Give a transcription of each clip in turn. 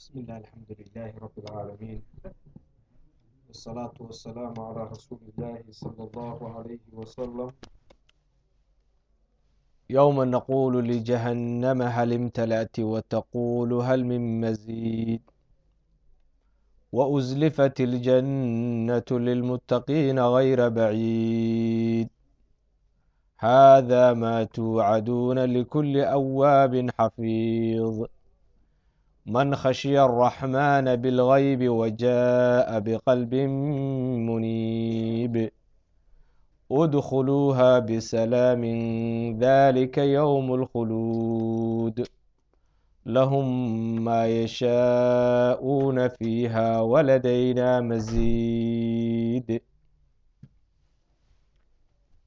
بسم الله الحمد لله رب العالمين والصلاة والسلام على رسول الله صلى الله عليه وسلم يوم نقول لجهنم هل امتلأت وتقول هل من مزيد وأزلفت الجنة للمتقين غير بعيد هذا ما توعدون لكل أواب حفيظ من خشي الرحمن بالغيب وجاء بقلب منيب ادخلوها بسلام ذلك يوم الخلود لهم ما يشاءون فيها ولدينا مزيد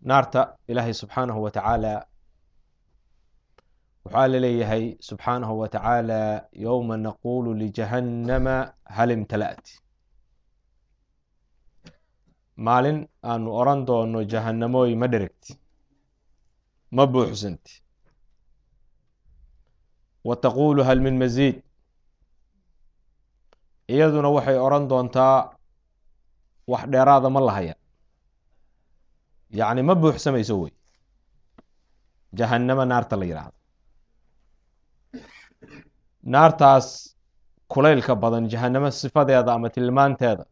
naarta ilaahay سبحانه وتعالى waxaa la leeyahay subxaanahu wa tacaala yowma naqulu lijahannama hal imtala'ti maalin aanu oran doono jahannamooy ma dheregti ma buuxsanti. Wa taqulu hal min masiid iyaduna waxay oran doontaa wax dheeraada ma lahaya. Yacni ma buuxsamayso wey. Jahannama naarta la yidhaahdo naartaas kulaylka badan jahannamo sifadeeda ama tilmaanteeda.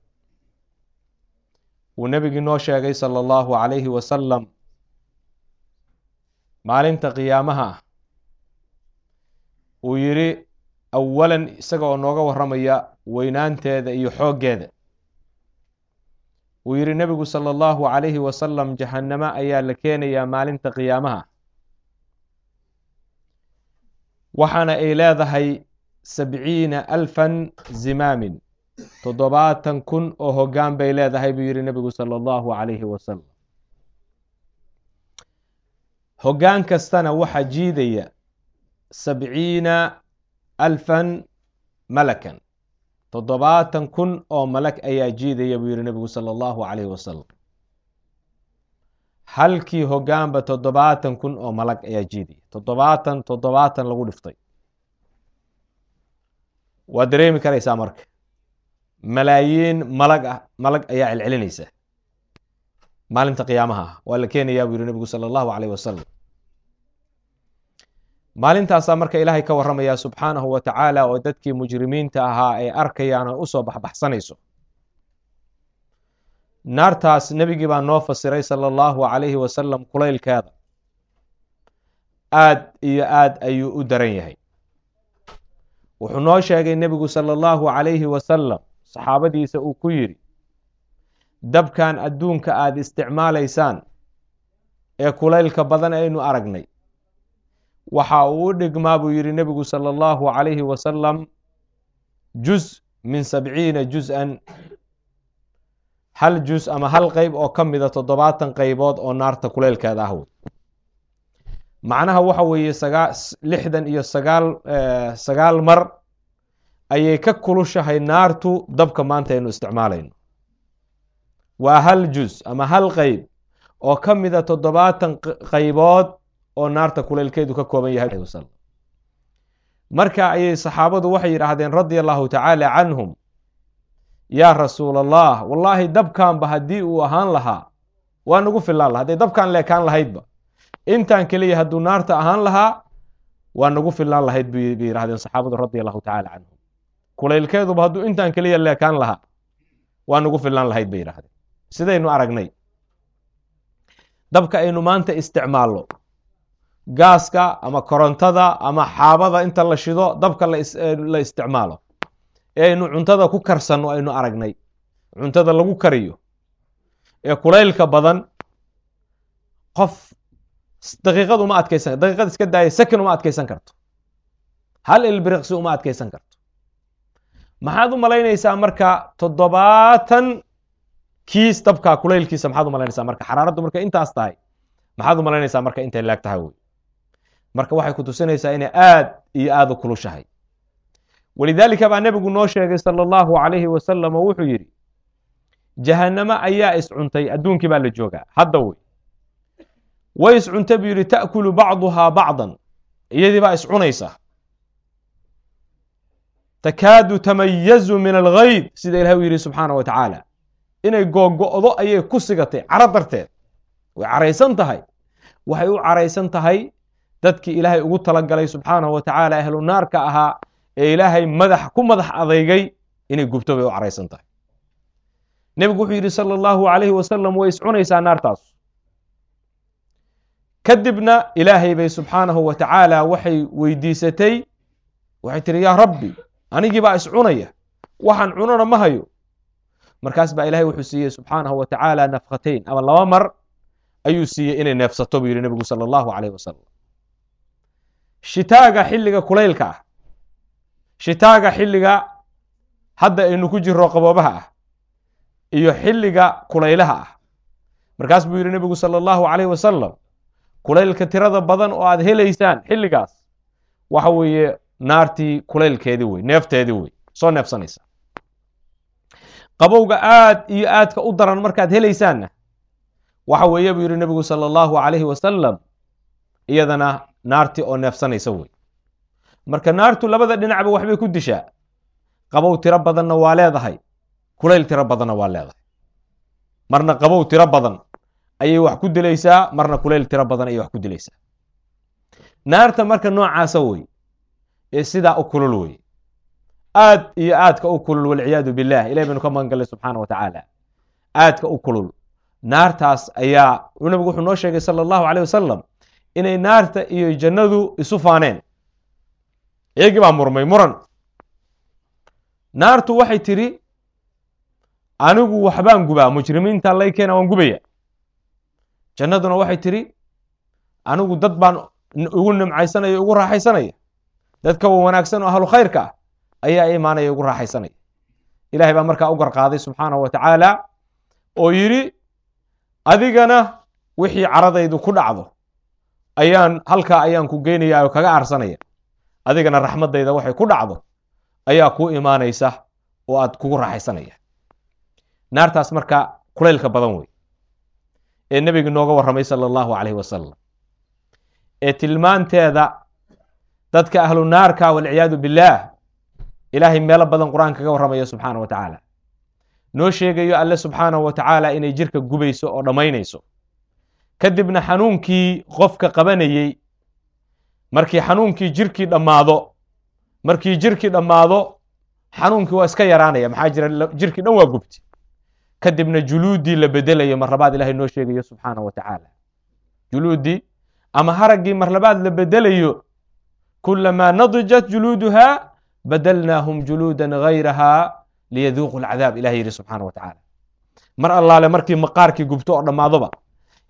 Uu nebigii noo sheegay sala allahu calayhi wasalam maalinta qiyaamaha ah. Uu yidhi awalan isaga oo nooga warramaya weynaanteeda iyo xooggeeda. Uu yidhi nebigu sala allahu calayhi wasalam jahannamo ayaa la keenayaa maalinta qiyaamaha waxaana ay leedahay sabciina alfan zimaamin toddobaatan kun oo hoggaan bay leedahay buu yidhi nebigu sala allahu calayhi wasalam hoggaan kastana waxaa jiidaya sabciina alfan malakan toddobaatan kun oo malag ayaa jiidaya buu yidhi nebigu sala allahu calayhi wasalam halkii hoggaanba toddobaatan kun oo malag ayaa jiidaya toddobaatan toddobaatan lagu dhiftay waa dareemi karaysaa marka. Malaayiin malag ah malag ayaa celcelinaysa. Maalinta qiyaamaha ah waa la keenayaa buu yidhi nebigu sala allahu calayh wasalam maalintaasaa marka ilaahay ka warramaya subxaanahu wa tacaala oo dadkii mujrimiinta ahaa ay arkayaan oo u soo baxbaxsanayso. Naartaas nebigii baa noo fasiray sala allahu calayhi wasalam kulaylkeeda. Aad iyo aad ayuu u daran yahay wuxuu noo sheegay nebigu sala allahu calayhi wasalam saxaabadiisa uu ku yidhi dabkan adduunka aada isticmaalaysaan ee kulaylka badan aynu aragnay. Waxa uu u dhigmaa buu yidhi nebigu sala allahu calayhi wasalam juz min sabciina juz-an. Hal juz ama hal qeyb oo ka mida toddobaatan qeybood oo naarta kuleylkeeda ah wey macnaha waxa weeye sagaa lixdan iyo sagaal sagaal mar ayay ka kulushahay naartu dabka maanta aynu isticmaalayno. Waa hal juz ama hal qeyb oo ka mida toddobaatan qeybood oo naarta kuleylkeedu ka kooban yahay. Marka ayay saxaabadu waxay yidhaahdeen radia allahu tacaala canhum yaa rasuul allah wallaahi dabkanba haddii uu ahaan lahaa waa nagu filaan laha hadday dabkan leekaan lahaydba intaan keliya hadduu naarta ahaan lahaa waa nagu filaan lahayd bay yidhahdeen saxaabadu radia allahu tacaala canhum. Kulaylkeeduba hadduu intaan keliya leekaan lahaa waa nagu filaan lahayd bay yidhahdeen sidaynu aragnay dabka aynu maanta isticmaalno. Gaaska ama korontada ama xaabada inta la shido dabka la isticmaalo ee aynu cuntada ku karsanno aynu aragnay. Cuntada lagu kariyo. Ee kulaylka badan qof daqiiqad uma adkeysan daqiiqad iska daaya sakin uma adkeysan karto hal ilbiriqsi uma adkeysan karto maxaad u malaynaysaa marka toddobaatan kiis dabka kulaylkiisa maxaad u malaynaysaa marka xaraaraddu markay intaas tahay maxaad u malaynaysaa marka intay laag tahay wey marka waxay ku tusinaysaa inay aad iyo aad u kulushahay walidaalika baa nebigu noo sheegay sala allahu calayhi wasalam oo wuxuu yidhi jahannamo ayaa iscuntay adduunkii baa la joogaa hadda wey way iscunta buu yidhi ta'kulu bacduhaa bacdan. Iyadii baa iscunaysa takaadu tamayazu min alghayd sida ilahay u yidhi subxaana wa tacaala inay googo'do ayay ku sigatay caro darteed. Way caraysan tahay. Waxay u caraysan tahay dadkii ilaahay ugu talagalay subxaanahu wa tacaala ahlu naarka ahaa ee ilaahay madax ku madax adeygay inay gubto bay u caraysan tahay. Nebigu wuxuu yidhi sala allahu calayhi wasalam way iscunaysaa naartaas kadibna ilaahay bay subxaanahu wa tacaala waxay weydiisatay waxay tihi yaa rabbi anigii baa iscunaya waxaan cunona ma hayo. Markaas baa ilahay wuxuu siiyey subxaanahu wa tacaala nafkhatayn ama laba mar ayuu siiyey inay neefsato buu yidhi nebigu sala allahu calayh wasalam shitaaga xilliga kulaylka ah shitaaga xilliga hadda aynu ku jiro qaboobaha ah iyo xilliga kulaylaha ah. Markaas buu yidhi nebigu sala allahu calayh wasalam kulaylka tirada badan oo aad helaysaan xilligaas waxa weeye naartii kulaylkeedii wey neefteedii wey soo neefsanaysa. Qabowga aad iyo aadka u daran markaad helaysaanna waxa weeye buu yidhi nebigu sala allahu calayhi wasalam iyadana naartii oo neefsanaysa wey marka naartu labada dhinacba waxbay ku dishaa. Qabow tiro badanna waa leedahay kulayl tiro badanna waa leedahay. Marna qabow tiro badan ayay wax ku dilaysaa marna kulayl tiro badan ayay wax ku dilaysaa. Naarta marka noocaasa wey ee sidaa u kulul wey. Aad iyo aadka u kulul walciyaadu billah ilahi baynu ka magan gallay subxaana wa tacaala. Aadka u kulul. Naartaas ayaa nabigu wuxuu noo sheegay sala allahu caleyh wasalam inay naarta iyo jannadu isu faaneen. Iyagii baa murmay muran. Naartu waxay tidhi anigu waxbaan gubaa mujrimiinta lay keena waan gubaya jannaduna waxay tidhi anigu dad baan ugu nimcaysanaya ugu raaxaysanaya. Dadka wa wanaagsan oo ahlu khayrka ah ayaa imaanaya ugu raaxaysanaya. Ilahay baa markaa u garqaaday subxaanahu wa tacaala oo yidhi adigana wixii caradaydu ku dhacdo ayaan halkaa ayaan ku geynaya oo kaga aarsanaya. Adigana raxmaddayda waxay ku dhacdo ayaa kuu imaanaysa oo aad kugu raaxaysanaya. Naartaas marka kulaylka badan wey ee nebiga nooga warramay sala allahu calayhi wasalam ee tilmaanteeda dadka ahlu naarka walciyaadu billaah ilaahay meelo badan qur'aan kaga warramaya subxaana wa tacaala. Noo sheegayo alle subxaanahu wa tacaala inay jirka gubayso oo dhammaynayso. Kadibna xanuunkii qofka qabanayey markii xanuunkii jirkii dhammaado markii jirkii dhammaado xanuunkii waa iska yaraanaya maxaa jira jirkii dhan waa gubti kadibna juluuddii la bedelayo mar labaad ilahay noo sheegayo subxaana wa tacaala. Juluuddii ama haraggii mar labaad la bedelayo kulamaa nadijat juluuduha badalnaahum juluudan gayraha liyaduuqu alcadaab ilahay yidhi subxaana wa mar allaale markii maqaarkii gubto oo dhammaadoba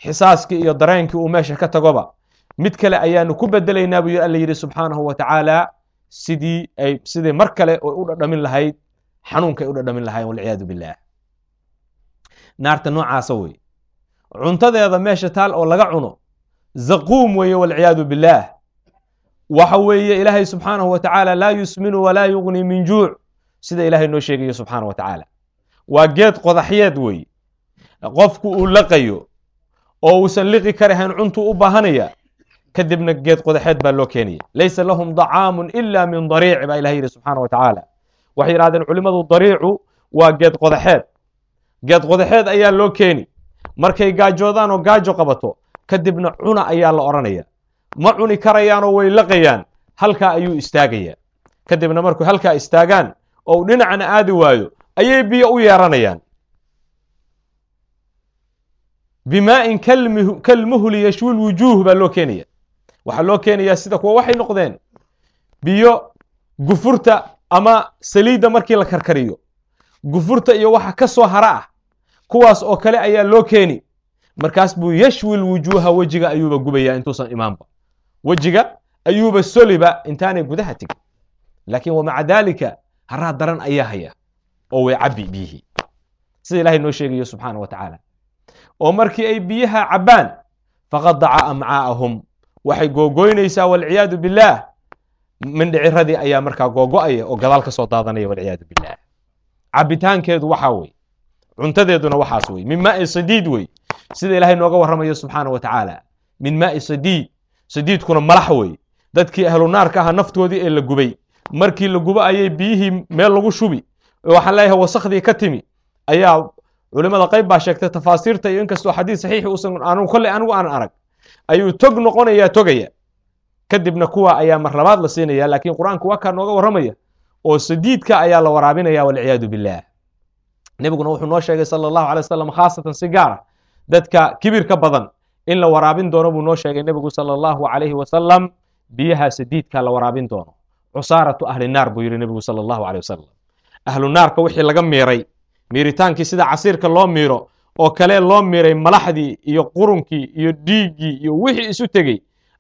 xisaaskii iyo dareenkii uu meesha ka tagoba mid kale ayaanu ku bedelaynaa buu alla yidhi subxaanahu wa tacaala sidii ay sidii mar kale oy u dhadhamin lahayd xanuunkay u dhadhamin lahayen walciyaadu billaah naarta noocaasa wey cuntadeeda meesha taal oo laga cuno zaquum weeye walciyaadu billaah. Waxa weeye ilaahay subxaanahu wa tacaala laa yusminu walaa yugni min juuc. Sida ilaahay noo sheegayo subxaana wa tacaala. Waa geed qodaxyeed weeye. Qofku uu laqayo oo uusan liqi karahayn cuntuu u baahanaya kadibna geed qodaxeed baa loo keenaya. Laysa lahum dacaamun ila min dariic baa ilahay yidhi subxaana wa tacaala. Waxay yidhahdeen culimmadu dariicu waa geed qodaxeed geed qodaxeed ayaa loo keeni. Markay gaajoodaan oo gaajo qabato kadibna cuna ayaa la odhanaya ma cuni karayaanoo way laqayaan halkaa ayuu istaagaya kadibna markuu halkaa istaagaan oo u dhinacna aadi waayo ayay biyo u yeeranayaan. Bimaa'in kalmuhli yashwi lwujuuh baa loo keenaya waxaa loo keenayaa sida kuwa waxay noqdeen. Biyo gufurta ama saliidda markii la karkariyo. Gufurta iyo waxa ka soo hara ah kuwaas oo kale ayaa loo keeni. Markaas buu yashwi lwujuuha wejiga ayuuba gubaya intuusan imaanba. Wejiga ayuuba soliba intaanay gudaha tegin laakiin wamaca daalika haraa daran ayaa haya oo way cabbi biyihii sida ilahay noo sheegayo subxaana wa tacaala. Oo markii ay biyaha cabbaan faqadaca amcaa'ahum. Waxay googoynaysaa walciyaadu billaah. Mindhiciradii ayaa markaa googo'aya oo gadaal ka soo daadanaya walciyaadu billaah. Cabbitaankeedu waxaa wey cuntadeeduna waxaas wey min maai sadiid wey sida ilaahay nooga warramayo subxaana wa tacaala. Min maai sadiid. Sadiidkuna malax wey dadkii ahlu naarka ahaa naftoodii ee la gubay. Markii la gubo ayay biyihii meel lagu shubi. Waxaan leeyahay wasakhdii ka timi. Ayaa culimada qayb baa sheegtay tafaasiirta iyo inkastoo xadiis saxiixi uusan anu kolley anigu aan arag. Ayuu tog noqonayaa togaya kadibna kuwa ayaa mar labaad la siinaya laakiin qur'aanku waa kaa nooga warramaya. Oo sadiidka ayaa la waraabinaya walciyaadu billaah nebiguna wuxuu noo sheegay sala allahu alay wasalam khaasatan si gaara dadka kibirka badan. In la waraabin doono buu noo sheegay nebigu sala allahu calayhi wasalam biyaha sadiidka la waraabin doono. Cusaaratu ahli naar buu yidhi nebigu sala allahu alay wasalam ahlu naarka wixii laga miiray miiritaankii sida casiirka loo miiro oo kale loo miiray malaxdii iyo qurunkii iyo dhiiggii iyo wixii isu tegey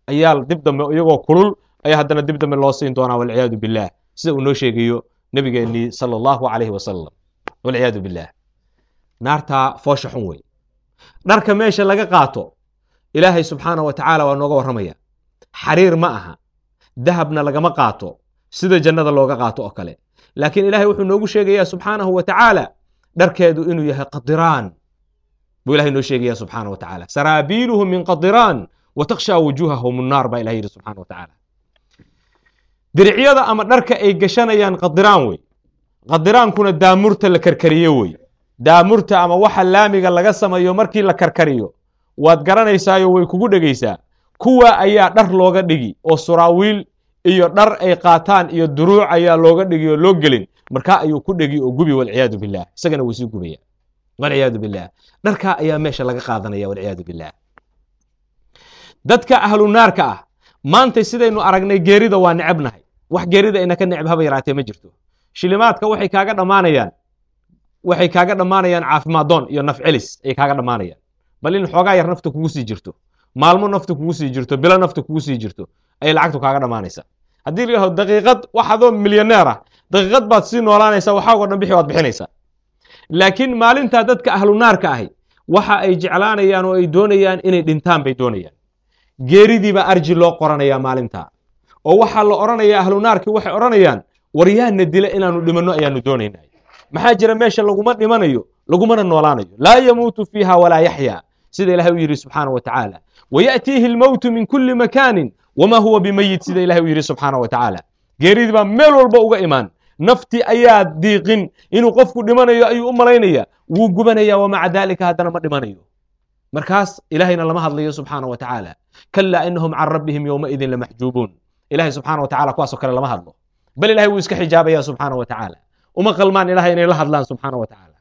ayaa dib dambe iyagoo kulul ayaa haddana dib dambe loo siin doonaa walciyaadu billaah. Sida uu noo sheegayo nebigeennii sala allahu calayhi wasalam walciyaadu billaah naartaa foosha xun wey dharka meesha laga qaato ilaahay subxaana wa tacaala waa nooga warramaya xariir ma aha dahabna lagama qaato sida jannada looga qaato oo kale laakiin ilahay wuxuu noogu sheegayaa subxaanahu wa tacaala dharkeedu inuu yahay qadiraan buu ilahay noo sheegaya subxaana wa tacaala saraabiiluhum min qadiraan wa takhshaa wujuuhahum nnaar baa ilahay yidhi subxana wa tacaala diricyada ama dharka ay gashanayaan qadiraan wey qadiraankuna daamurta la karkariyo wey daamurta ama waxa laamiga laga sameeyo markii la karkariyo waad garanaysaayo way kugu dhegaysaa kuwa ayaa dhar looga dhigi oo suraawiil iyo dhar ay qaataan iyo duruuc ayaa looga dhigi oo loo gelin. Markaa ayuu ku dhegi oo gubi walciyaadu bilah isagana wuu sii gubaya walciyaadu bilah dharkaa ayaa meesha laga qaadanaya walciyaadu bilah dadka ahlu naarka ah maantay sidaynu aragnay geerida waa necebnahay wax geerida ina ka neceb haba yaraatee ma jirto shilimaadka waxay kaaga dhammaanayaan. Waxay kaaga dhammaanayaan caafimaaddoon iyo naf celis ayay kaaga dhammaanayaan. Bal in xoogaa yar nafta kugu sii jirto maalmo nafta kugu sii jirto bilo nafta kugu sii jirto ayay lacagtu kaaga dhammaanaysa haddii la yidhahdo daqiiqad wax adoo milyaneer ah daqiiqad baad sii noolaanaysaa waxaagoo dhan bixi waad bixinaysaa. Laakiin maalintaa dadka ahlu naarka ahi waxa ay jeclaanayaan oo ay doonayaan inay dhintaan bay doonayaan. Geeridiibaa arji loo qoranayaa maalintaa oo waxaa la odhanayaa ahlu naarkii waxay odhanayaan waryaana dila inaanu dhimanno ayaanu doonaynay maxaa jira meesha laguma dhimanayo lagumana noolaanayo. Laa yamuutu fiiha walaa yaxya sida ilahay u yidhi subxaana wa tacaala. Wayaأtiihi اlmowtu min kuli makaanin wma huwa bimayit sida ilahay u yidhi subxaana wa tacaala. Geeridii baa meel walba uga imaan. Nafti ayaa diiqin. Inuu qofku dhimanayo ayuu u malaynaya. Wuu gubanaya wamaca dalika haddana ma dhimanayo. Markaas ilahayna lama hadlayo subxaana wa tacaala. Kalaa inahum can rabbihim yowmaidin lamaxjuubuun ilahay subxana wa tacala kuwaasoo kale lama hadlo bal ilahay wuu iska xijaabaya subxaana wa tacaala uma qalmaan ilahay inay la hadlaan subxaana wa tacaala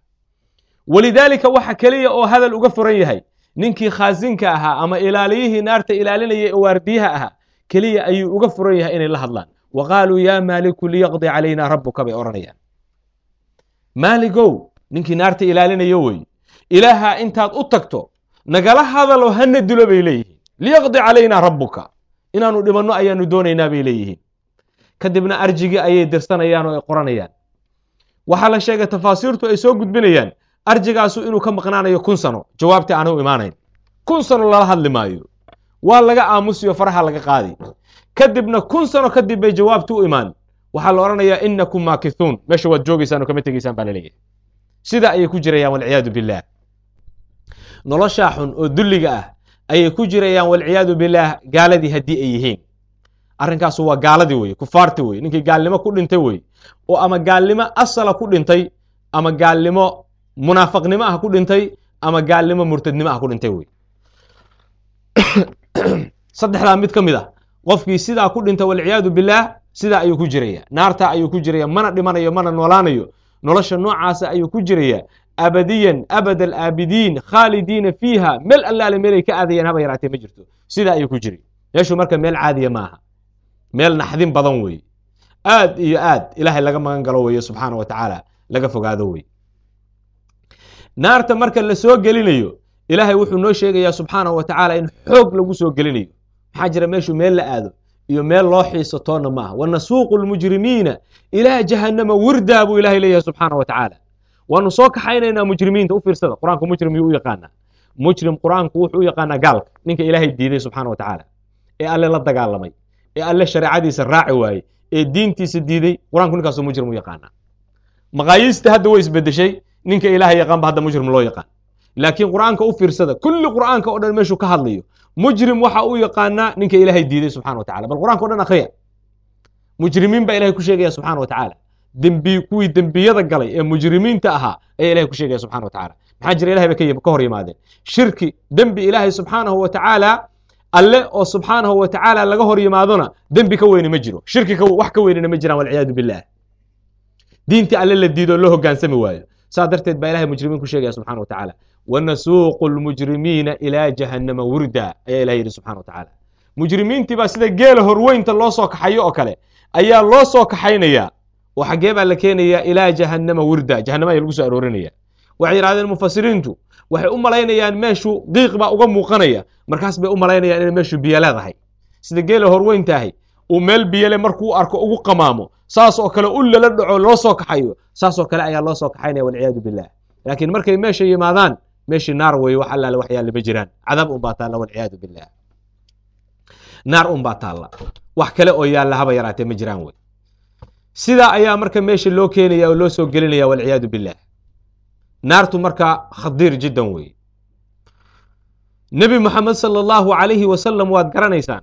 walidaalika waxa keliya oo hadal uga furan yahay ninkii khaasinka ahaa ama ilaaliyihii naarta ilaalinaya waardiyaha ahaa keliya ayuu uga furan yahay inay la hadlaan wa qaaluu yaa maaliku liyaqdi calayna rabuka bay odhanayaan maaligow ninkii naarta ilaalinayo wey ilaaha intaad u tagto nagala hadalo hana dilo bay leeyihiin liyaqdi calayna rabuka inaanu dhimanno ayaanu doonaynaa bay leeyihiin kadibna arjigii ayay dirsanayaan oo ay qoranayaan. Waxaa la sheegay tafaasiirtu ay soo gudbinayaan. Arjigaasu inuu ka maqnaanayo kun sano. Jawaabtii aanu imaanayn. Kun sano lala hadli maayo. Waa laga aamusiyo faraha laga qaadi. Kadibna kun sano kadib bay jawaabti u imaan. Waxaa la odhanayaa inakum maakithuun meesha waad joogaysaan oo kama tegeysaan baa la leeyahay sida ayay ku jirayaan walciyaadu billaah. Noloshaa xun oo dulliga ah ayay ku jirayaan walciyaadu billaah gaaladii haddii ay yihiin arrinkaasu waa gaaladii weye kufaarti weye ninkii gaalnimo ku dhintay weye oo ama gaalnimo asala ku dhintay ama gaalnimo munaafaqnimo ah ku dhintay ama gaalnimo murtadnimo ah ku dhintay wey saddexdaa mid ka mid ah qofkii sidaa ku dhinta walciyaadu billaah sidaa ayuu ku jiraya naartaa ayuu ku jiraya mana dhimanayo mana noolaanayo. Nolosha noocaasa ayuu ku jiraya abadiyan abad alaabidiin khaalidiina fiiha meel allaale meelay ka aadayaan haba yaraatee ma jirto. Sidaa ayuu ku jiray meeshu marka meel caadiya ma meel naxdin badan weeye aad iyo aad ilaahay laga magan galo weeye subxaana wa tacaala laga fogaado weye naarta marka la soo gelinayo ilaahay wuxuu noo sheegayaa subxaanahu wa tacaala in xoog lagu soo gelinayo. Maxaa jira meeshu meel la aado iyo meel loo xiiso toonna maaha wanasuuqu lmujrimiina ilaa jahannama wirdaa buu ilahay leeyahay subxaana wa tacaala. Waanu soo kaxaynaynaa mujrimiinta u fiirsada. Qur'aanku mujrim yuu u yaqaanaa. Mujrim qur'aanku wuxuu u yaqaanaa gaalka ninka ilaahay diiday subxaana wa tacaala ee alle la dagaalamay ee alle shareecadiisa raaci waayey ee diintiisa diiday qur'aanku ninkaasu mujrim u yaqaanaa maqaayiista hadda way isbedeshay ninka ilaahay yaqaanba hadda mujrim loo yaqaan. Laakiin qur'aanka u fiirsada kulli qur'aanka o dhan meeshuu ka hadlayo mujrim waxa u yaqaanaa ninka ilaahay diiday subxana wa tacala bal qur'anka o dhan akhriya. Mujrimiin baa ilahay ku sheegaya subxana wa tacaala. Dembi kuwii dembiyada galay ee mujrimiinta ahaa ayaa ilahay ku sheegaya subxana wa tacaala. Maxaa jira ilahay bay ka hor yimaadeen. Shirki dembi ilaahay subxaanahu wa tacaala alle oo subxaanahu wa tacaala laga hor yimaadona dembi ka weyni ma jiro shirki wax ka weynina ma jiraan walciyaadu billah. Diintii alle la diido loo hogaansami waayo. Saa darteed baa ilahay mujrimiin ku sheegaya subxana wa tacaala wanasuuqu lmujrimiina ilaa jahannama wurda ayaa ilahay yidhi subxana wa tacaala mujrimiintii baa sida geela horweynta loo soo kaxayo oo kale ayaa loo soo kaxaynaya. Oo xaggee baa la keenaya ilaa jahannama wurda jahannama ayaa lagu soo aroorinaya waxay yidhahdeen mufasiriintu waxay u malaynayaan meeshu qiiq baa uga muuqanaya. Markaas bay u malaynayaan inay meeshu biyo leedahay. Sida geela horweyntaahay uu meel biyole markuu arko ugu qamaamo saas oo kale u lala dhaco loo soo kaxayo saasoo kale ayaa loo soo kaxaynaya walciyaadu billah. Laakiin markay meesha yimaadaan meeshii naar weeye wax allaale wax yaalla ma jiraan. Cadaab unbaa taalla walciyaadu billah. Naar unbaa taalla. Wax kale oo yaalla haba yaraatee ma jiraan wey. Sidaa ayaa marka meesha loo keenaya oo loo soo gelinaya walciyaadu billah naartu marka khadiir jiddan weeye nebi moxamed sala allahu calayhi wasalam waad garanaysaan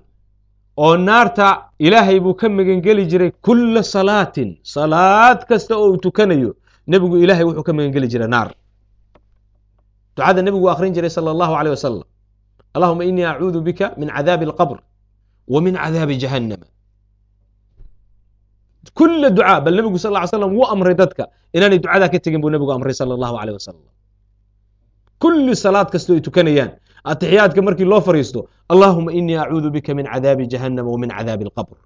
oo naarta ilaahay buu ka magangeli jiray kulla salaatin salaad kasta oo uu tukanayo nebigu ilaahay wuxuu ka magangeli jiray naar. Ducada nebigu akrin jiray sala allahu aleyh wasalam allahuma inii acuudu bika min cadaabi alqabr wa min cadaabi jahannama kula ducaa bal nebigu sal ly slam wuu amray dadka inaanay ducadaa ka tegin buu nebigu amray sala allahu aleyh wasalam kulli salaad kastoo ay tukanayaan atixiyaadka markii loo fariisto allahuma inii acuudu bika min cadaabi jahannama wa min cadaabi alqabr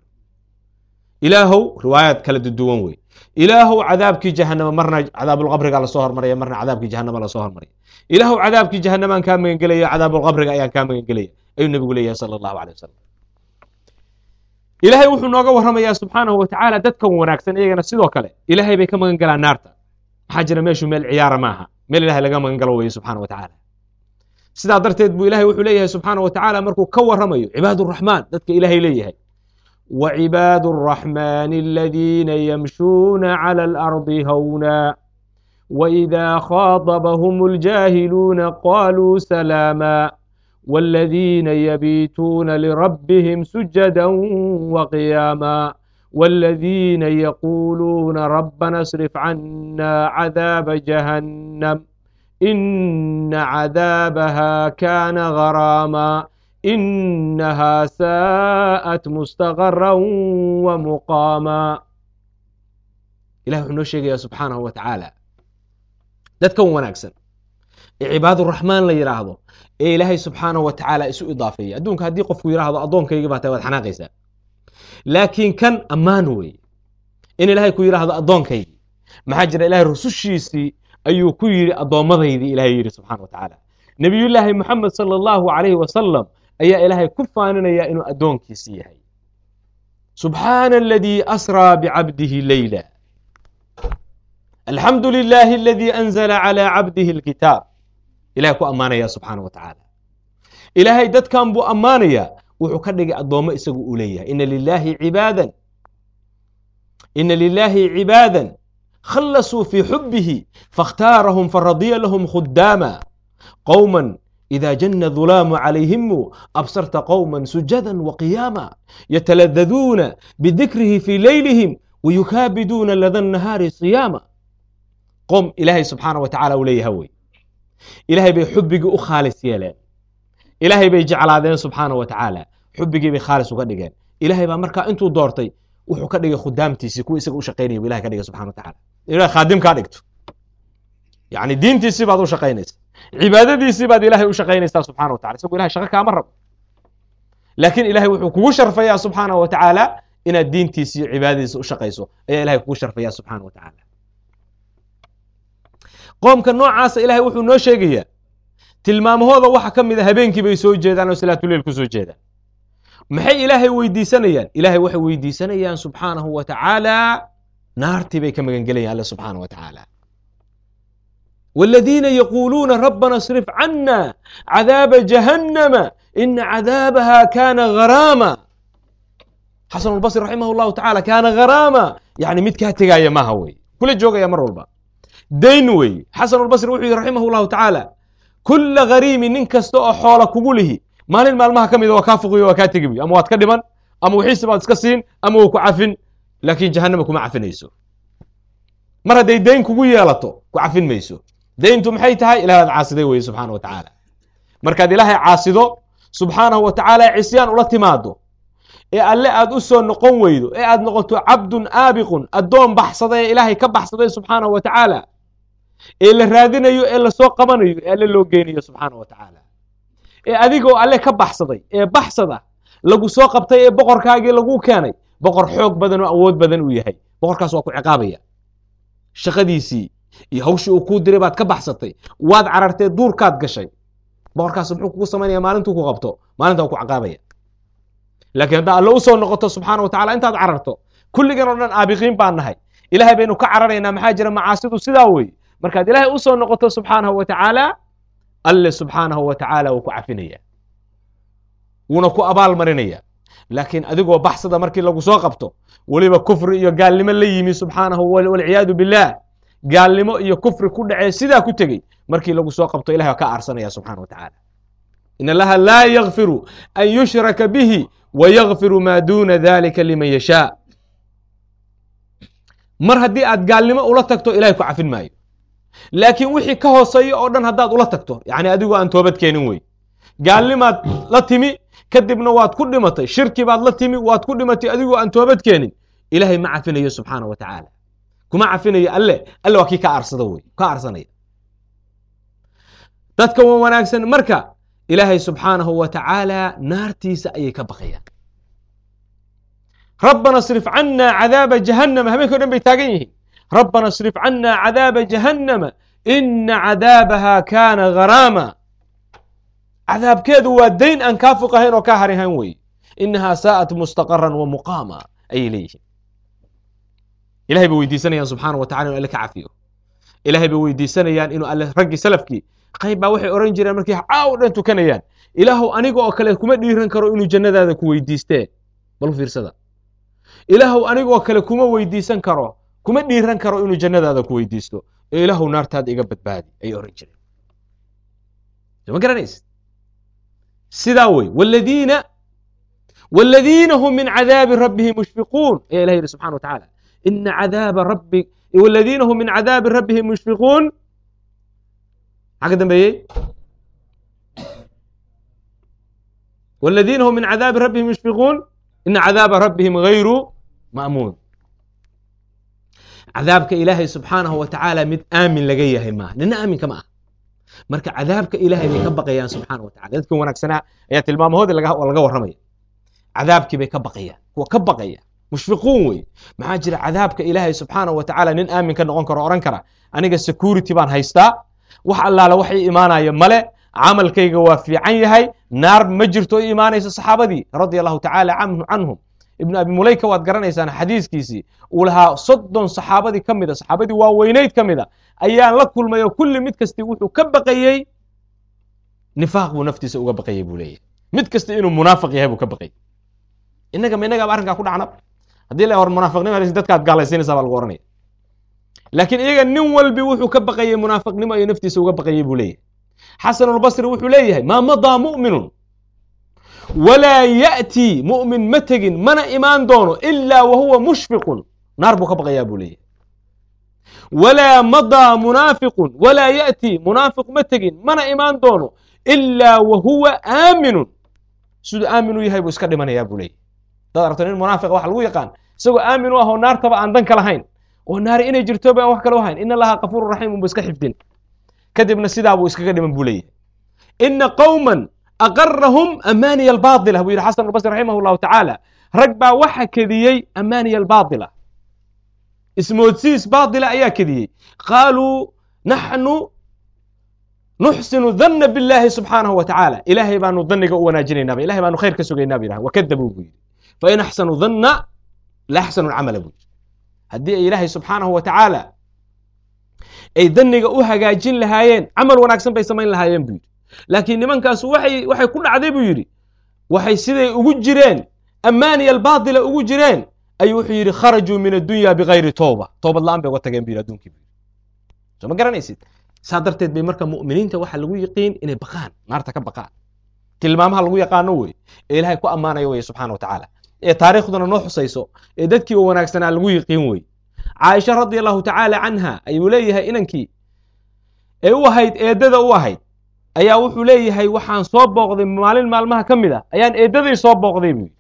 ilaahow riwaayaad kala duduwan wey ilaahow cadaabkii jahanama marna cadaabulqabriga la soo hormaraya marna cadaabkii jahanama la soo hormaraya ilaahow cadaabkii jahannamaan kaa magangelaya cadaabulqabriga ayaan kaa magangelaya ayuu nebigu leeyahay sala allahu aleyh wasalam ilaahay wuxuu nooga warramayaa subxaanahu wa tacaala dadkan wanaagsan iyagana sidoo kale ilaahay bay ka magan galaan naarta maxaa jira meeshu meel ciyaara maaha meel ilahay laga magan galo weeye subxana wa tacaala sidaa darteed buu ilahay wuxuu leeyahay subxaana wa tacaala markuu ka warramayo cibaad raxmaan dadka ilaahay leeyahay وعباد الرحمن الذين يمشون على الأرض هونا وإذا خاطبهم الجاهلون قالوا سلاما والذين يبيتون لربهم سجدا وقياما والذين يقولون ربنا اصرف عنا عذاب جهنم إن عذابها كان غراما إنها ساءت مستقرا ومقاما إله نو شيغيا سبحانه وتعالى dadkan wanaagsan ee cibaaduraxmaan la yidhaahdo ee ilaahay subxaanahu wa tacaala isu idaafeeyay. Adduunka haddii qofku yidhaahdo addoonkaygi baa tahay waad xanaaqaysaa. Laakiin kan ammaan weeye. In ilaahay ku yidhaahdo addoonkaygi maxaa jira ilaahay rusushiisii ayuu ku yidhi addoommadaydii ilaahay yidhi subxana wa tacaala. Nebiyullaahi moxamed sala allahu calayhi wasalam ayaa ilaahay ku faaninaya inuu addoonkiisi yahay. Subxaana aladii asraa bicabdihi leyla alxamdu lilaahi aladii anzala calaa cabdihi alkitaab ilahay ku ammaanaya subxaana wa tacaala ilaahay dadkan buu ammaanayaa wuxuu ka dhigay addoommo isagu uu leeyahay. Ina lilaahi cibaadan. Ina lilaahi cibaadan. Khallasuu fii xubbihi fakhtaarahum faradiya lahum khudaama qowman ida jana dulaamu calayhimu absarta qowma sujada waqiyaama yataladaduuna bidikrihi fii leylihim wayukaabiduuna lada nahaari siyaama. Qom ilaahay subxaana wa tacala uu leeyaha wey ilaahay bay xubigii u khaalis yeeleen. Ilaahay bay jeclaadeen subxaana wa tacaala. Xubbigiibay khaalis uga dhigeen. Ilaahay baa markaa intuu doortay wuxuu ka dhigay khudaamtiisii kuwa isaga u shaqaynaya ilahay ka dhigay subxana wa tacaala. Ilah khaadim dhigto. Yani diintiisii baad u shaqaynaysaa cibaadadiisii baad ilahay u shaqaynaysaa subxana wa tacala isagoo ilahay shaqa kaama rabo. Laakiin ilahay wuxuu kugu sharfayaa subxaana wa tacaala inaad diintiisii cibaadadiisa u shaqayso. Ayaa ilahay kugu sharfayaa subxana wa tacaala qoomka noocaasa ilahay wuxuu noo sheegayaa tilmaamahooda waxa ka mid a habeenkii bay soo jeedaan oo salaatuleil ku soo jeedaan maxay ilaahay weydiisanayaan ilahay waxay weydiisanayaan subxaanahu wa tacaala naartii bay ka magangelayaan alle subxaana wa tacaala والذين يقولون ربنا اصرف عنا عذاب جهنم إن عذابها كان غراما حسن البصري رحمه الله تعالى كان غراما يعني مid kaa tegaya maha wey kula joogaya mar walba dayn weeye xasanulbasri wuxuu yidhi raximah llahu tacaala kulla hariimi nin kasta oo xoola kugu lihi maalin maalmaha ka mida ah waa kaa fuqiyo waa kaa tegi buy ama waad ka dhiman ama wixiisi baad iska siin ama waa ku cafin laakiin jahannama kuma cafinayso. Mar hadday dayn kugu yeelato ku cafin mayso. Dayntu maxay tahay? Ilahay aad caasiday weye subxaana wa tacaala markaad ilaahay caasido subxaanahu wa tacaala cisyaan ula timaado ee alle aad u soo noqon weydo ee aad noqoto cabdun aabiqun addoon baxsada ee ilaahay ka baxsaday subxaanahu wa tacaala ee la raadinayo ee la soo qabanayo ee alle loo geynayo subxaana wa tacaala. Ee adigoo alle ka baxsaday ee baxsada lagu soo qabtay ee boqorkaagii lagu keenay boqor xoog badan oo awood badan uu yahay. Boqorkaas waa ku ciqaabaya. Shaqadiisii iyo hawshii uu kuu diray baad ka baxsatay waad carartee duurkaad gashay. Boqorkaas muxuu kugu samaynaya maalintuu ku qabto maalinta ku ciqaabaya. Laakiin haddaa alle u soo noqoto subxaana wa tacala intaad cararto kulligan oo dhan aabiqiin baan nahay. Ilahay baynu ka cararaynaa maxaa jira macaasidu sidaa wey markaad ilaahay u soo noqoto subxaanahu wa tacaala alle subxaanahu wa tacaala wuu ku cafinaya. Wuuna ku abaal marinaya. Laakiin adigoo baxsada markii lagu soo qabto weliba kufri iyo gaalnimo la yimi subxaanahu walciyaadu billaah gaalnimo iyo kufri ku dhacee sidaa ku tegey markii lagu soo qabto ilahay waa ka aarsanaya subxana wa tacaala. In allaha laa yakfiru an yushraka bihi wa yakfiru maa duuna dalika liman yashaa mar haddii aad gaalnimo ula tagto ilahay ku cafin maayo laakiin wixii ka hooseeyo oo dhan haddaad ula tagto yani adigoo aan toobad keenin wey gaalnimaad la timi kadibna waad ku dhimatay. Shirki baad la timi waad ku dhimatay. Adigoo aan toobad keenin ilahay ma cafinayo subxaana wa tacaala. Kuma cafinayo alle alle waa kii ka aarsada wey ka aarsanaya dadka wa wanaagsan marka ilaahay subxaanahu wa tacaala naartiisa ayay ka baqayaan. Rabbana srif cana cadaaba jahannama. Habeenkii o dhan bay taagan yihiin rabbana srif cana cadaaba jahannama ina cadaabaha kaana garaama cadaabkeedu waa dayn aan kaa fuqahayn oo kaa harihayn wey inahaa saa'at mustaqaran wa muqaama ayay leeyihiin ilahay bay weydiisanayaan subxaana wa tacala inu alle ka cafiyo ilahay bay weydiisanayaan inuu alle raggii salafkii qayb baa waxay ohan jireen markay caaw dhan tukanayaan ilaahow aniga oo kale kuma dhiiran karo inuu jannadaada ku weydiistee bal fiirsada ilaahow anigoo kale kuma weydiisan karo kuma dhiiran karo inuu jannadaada ku weydiisto. Ee naartaada iga badbaadi ayay ohan jireen ma garanaysa sidaa wey wladiina wاladiina hum min cadaabi rabbihim mushfiquun. Ayaa ilah yidhi subxana wa tacaala ina cadaaba rabbi wladiina hum min cadaabi rabbihim mushfiquun. Maxaa ka dambeeyey wاladiina hum min cadaabi rabbihim mushfiquun ina cadaaba rabbihim gayru ma'muun cadaabka ilaahay subxaanahu wa tacaala mid aamin laga yahay maaha. Nina aaminka ma ah marka cadaabka ilahay bay ka baqayaan subxaana wa tacala dadkan wanaagsanaa ayaa tilmaamahoodii laga warramaya. Cadaabkii bay ka baqayaan. Kuwa ka baqaya. Mushfiquun wey. Maxaa jira cadaabka ilaahay subxaana wa tacaala nin aamin ka noqon karo ohan kara aniga security baan haystaa. Wax allaala wax ii imaanaya male camalkayga waa fiican yahay. Naar ma jirto i imaanaysa saxaabadii. Radia allahu tacaala canhum ibnu abi mulayka waad garanaysaan xadiiskiisii uu lahaa soddon saxaabadii ka mida saxaabadii waaweyneyd ka mida ayaan la kulmay oo kulli mid kasti wuxuu ka baqayey nifaaq buu naftiisa uga baqayey buu leeyahy mid kasta inuu munaafiq yahay buu ka baqayey innaga ma innagaaba arrinkaa ku dhacnab haddii la hor munaafiqnimo helaysa dadkaad gaalaysiinaysaa baa lagu ohanaya laakiin iyaga nin walbi wuxuu ka baqayey munaafiqnimo iyo naftiisa uga baqayey buu leeyahay. Xasanulbasri wuxuu leeyahay maa madaa mu'minun walaa ya'tii mu'min ma tegin mana imaan doono ilaa wa huwa mushfiqun. Naar buu ka baqayaa buu leeyahay. Walaa madaa munaafiqun walaa ya'tii munaafiq ma tegin mana imaan doono ilaa wa huwa aaminun. Siduu aamin u yahay buu iska dhimanayaa buu leeyahy dad aragto nin munaafiqa waxa lagu yaqaan isagoo aamin u ah oo naartaba aan dan ka lahayn oo naari inay jirto ba aan wax kale u hayn in allaha kafuuru raxiim unbu iska xifdin. Kadibna sidaa buu iskaga dhiman buu leeyahay. Ina qowman aqarahum amaaniya albaatila buu yidhi xasan albasri raximah llahu tacaala rag baa waxa kediyey amaaniya albaatila ismoodsiis baatila ayaa kediyey qaaluu naxnu nuxsinu danna billahi subxaanahu wa tacaala ilaahay baanu daniga u wanaajinaynaaba ilahay baanu khayr ka sugaynaa bu yidhaha wakadabuu buu yidhi fain axsanu danna la axsanu lcamala buu yidhi haddii ay ilaahay subxaanahu wa tacaala ay daniga u hagaajin lahaayeen camal wanaagsan bay samayn lahaayeen buu yidhi laakiin nimankaasu waxay ku dhacday buu yidhi waxay siday ugu jireen ammaaniya albaatila ugu jireen. Ayuu wuxuu yidhi kharajuu min addunya bikayri tooba toobad la'aan bay uga tageen bu yidhi yidhi. Soo ma garanaysid? Saa darteed bay marka mu'miniinta waxaa lagu yiqiin inay baqaan naarta ka baqaan. Tilmaamaha lagu yaqaano wey ee ilaahay ku ammaanayo wey subxana wa tacaala ee taariikhduna noo xusayso ee dadkii u wanaagsanaa lagu yiqiin wey. Caaisha radi allahu tacaala canha ayuu leeyahay inankii ee u ahayd eeddada u ahayd ayaa wuxuu leeyahay waxaan soo booqday maalin maalmaha ka mid a ayaan eeddaday soo booqday buu yidhi.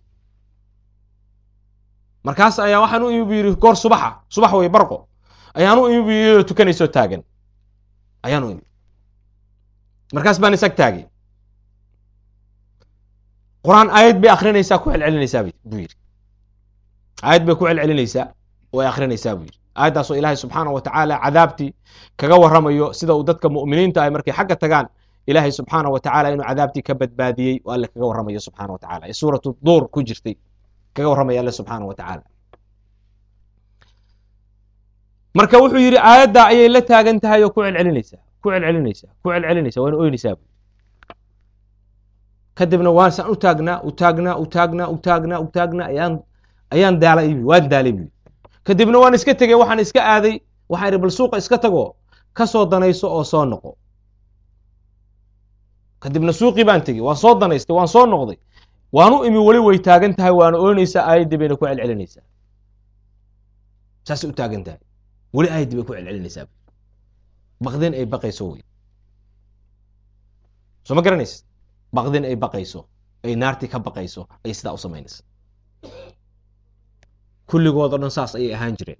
Markaas ayaa waxaan u imi yidhi goor subaxa subax wey barqo. Ayaan u imi bu yidhi iyadoo tukanaysoo taagan. Ayaan u imi markaas baan isag taagay. Qur'aan aayad bay akrinaysaa ku celcelinaysaa buu yidhi. Aayad bay ku celcelinaysaa way akrinaysaa buu yidhi. Aayaddaasoo ilaahay subxaana wa tacaala cadaabtii kaga warramayo sida uu dadka mu'miniinta ah markay xagga tagaan ilaahay subxaana wa inuu cadaabtii ka badbaadiyey oo alle kaga warramayo subxaana wa ee suuratu duur ku jirtay kaga warramaya alle subxaana wa tacaala marka wuxuu yidhi aayaddaa ayay la taagan tahay oo ku celcelinaysaa ku celcelinaysaa ku celcelinaysaa waana oynaysaa buu. Kadibna waan u taagnaa u taagnaa u taagnaa u taagnaa u taagnaa ayaan ayaan daalay bu waan daalay bu kadibna waan iska tegey waxaan iska aaday waxaan idhi bal suuqa iska tago ka soo danayso oo soo noqo kadibna suuqii baan tegey waan soo danaystay waan soo noqday. Waan u imi weli way taagan tahay waana oonaysaa aayaddii bayna ku celcelinaysaa. Saasay u taagan tahay. Weli aayaddii bay ku celcelinaysaa. Baqdin ay baqayso wey. Soo ma garanaysa baqdin ay baqayso ay naartii ka baqayso ay sidaa u samaynaysa kulligood o dhan saas ayay ahaan jireen.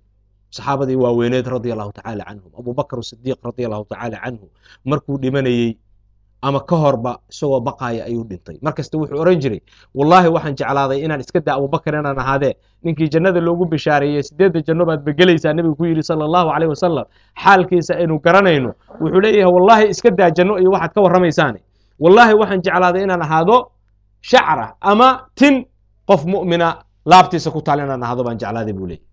Saxaabadii waaweyneed radia allahu tacaala canhum abubakr sidiiq radia allahu tacaala canhu markuu dhimanayey ama ka horba isagoo baqaaya ayuu dhintay. Mar kasta wuxuu ohan jiray wallaahi waxaan jeclaaday inaan iska daa abubakar inaan ahaadee. Ninkii jannada loogu bishaareeyey sideedda janno baad begelaysaa nebigu ku yidhi sala allahu caleyh wasalam xaalkiisa aynu garanayno. Wuxuu leeyahay wallaahi iska daa janno iyo waxaad ka warramaysaane wallaahi waxaan jeclaaday inaan ahaado shacra ama tin qof mu'mina laabtiisa ku taal inaan ahaado baan jeclaaday buu leeyahy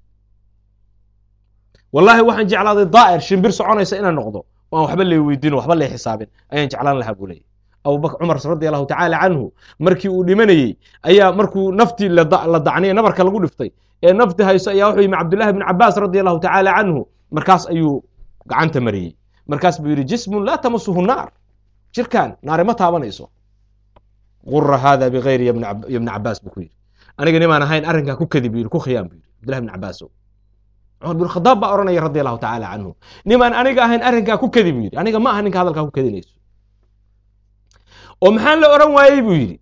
wallaahi waxaan jeclaaday daa'ir shimbir soconaysa inaan noqdo aan waxba lay weydiino waxba lay xisaabin. Ayaan jeclaan lahaa buu leeyahy abubakr cumar radi allahu tacaala canhu markii uu dhimanayey ayaa markuu naftii la dacniya nabarka lagu dhiftay ee nafti hayso ayaa wuxuu yimi cabdullahi bn cabaas radi allahu tacaala canhu markaas ayuu gacanta mariyey. Markaas buu yidhi jismun laa tamasuhu naar. Jirkan naare ma taabanayso. Gura hada bigayri ya cabaas buu ku yidhi. Aniga nimaan ahayn arrinkaa ku kadi buu yidhi ku khiyaan buu yidhi. Cabdullahi bn cabaaso cumar bin khadaab baa ohanaya radi allahu tacaala canhu nimaan aniga ahayn arrinkaa ku kadi buu yidhi. Aniga ma aha ninka hadalkaa ku kadinayso oo maxaa la odhan waayey buu yidhi.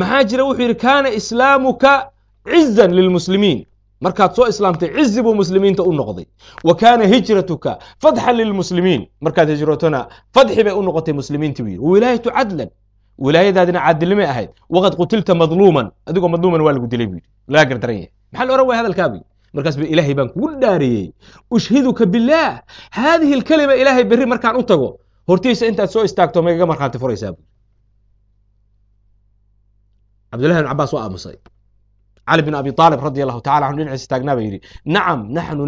Maxaa jira? Wuxuu yidhi kaana islaamuka cizan lilmuslimiin markaad soo islaamtay cizi buu muslimiinta u noqday. Wa kaana hijratuka fatxan lilmuslimiin markaad hijrootona fadxi bay u noqotay muslimiinti buu yidhi. Wilaayatu cadlan. Wilaayadaadina caadilnimay ahayd. Waqad qutilta madluuman. Adigoo madluuman waa lagu dilay buu yidhi. Laga gardaran yahay maxaa la odhan waaya hadalkaa buu yidhi markaas ba ilaahay baan kugu dhaariyey ushhiduka billaah haadihi alkelima ilaahay berri markaan u tago hortiisa intaad soo istaagto magaga markhaanti furaysaa buu. Cabdullahi bin cabaas waa aamusay. Cali bin abi aalib radi allahu tacala anhu dhinaciisa taagnaa ba yidhi nacam naxnu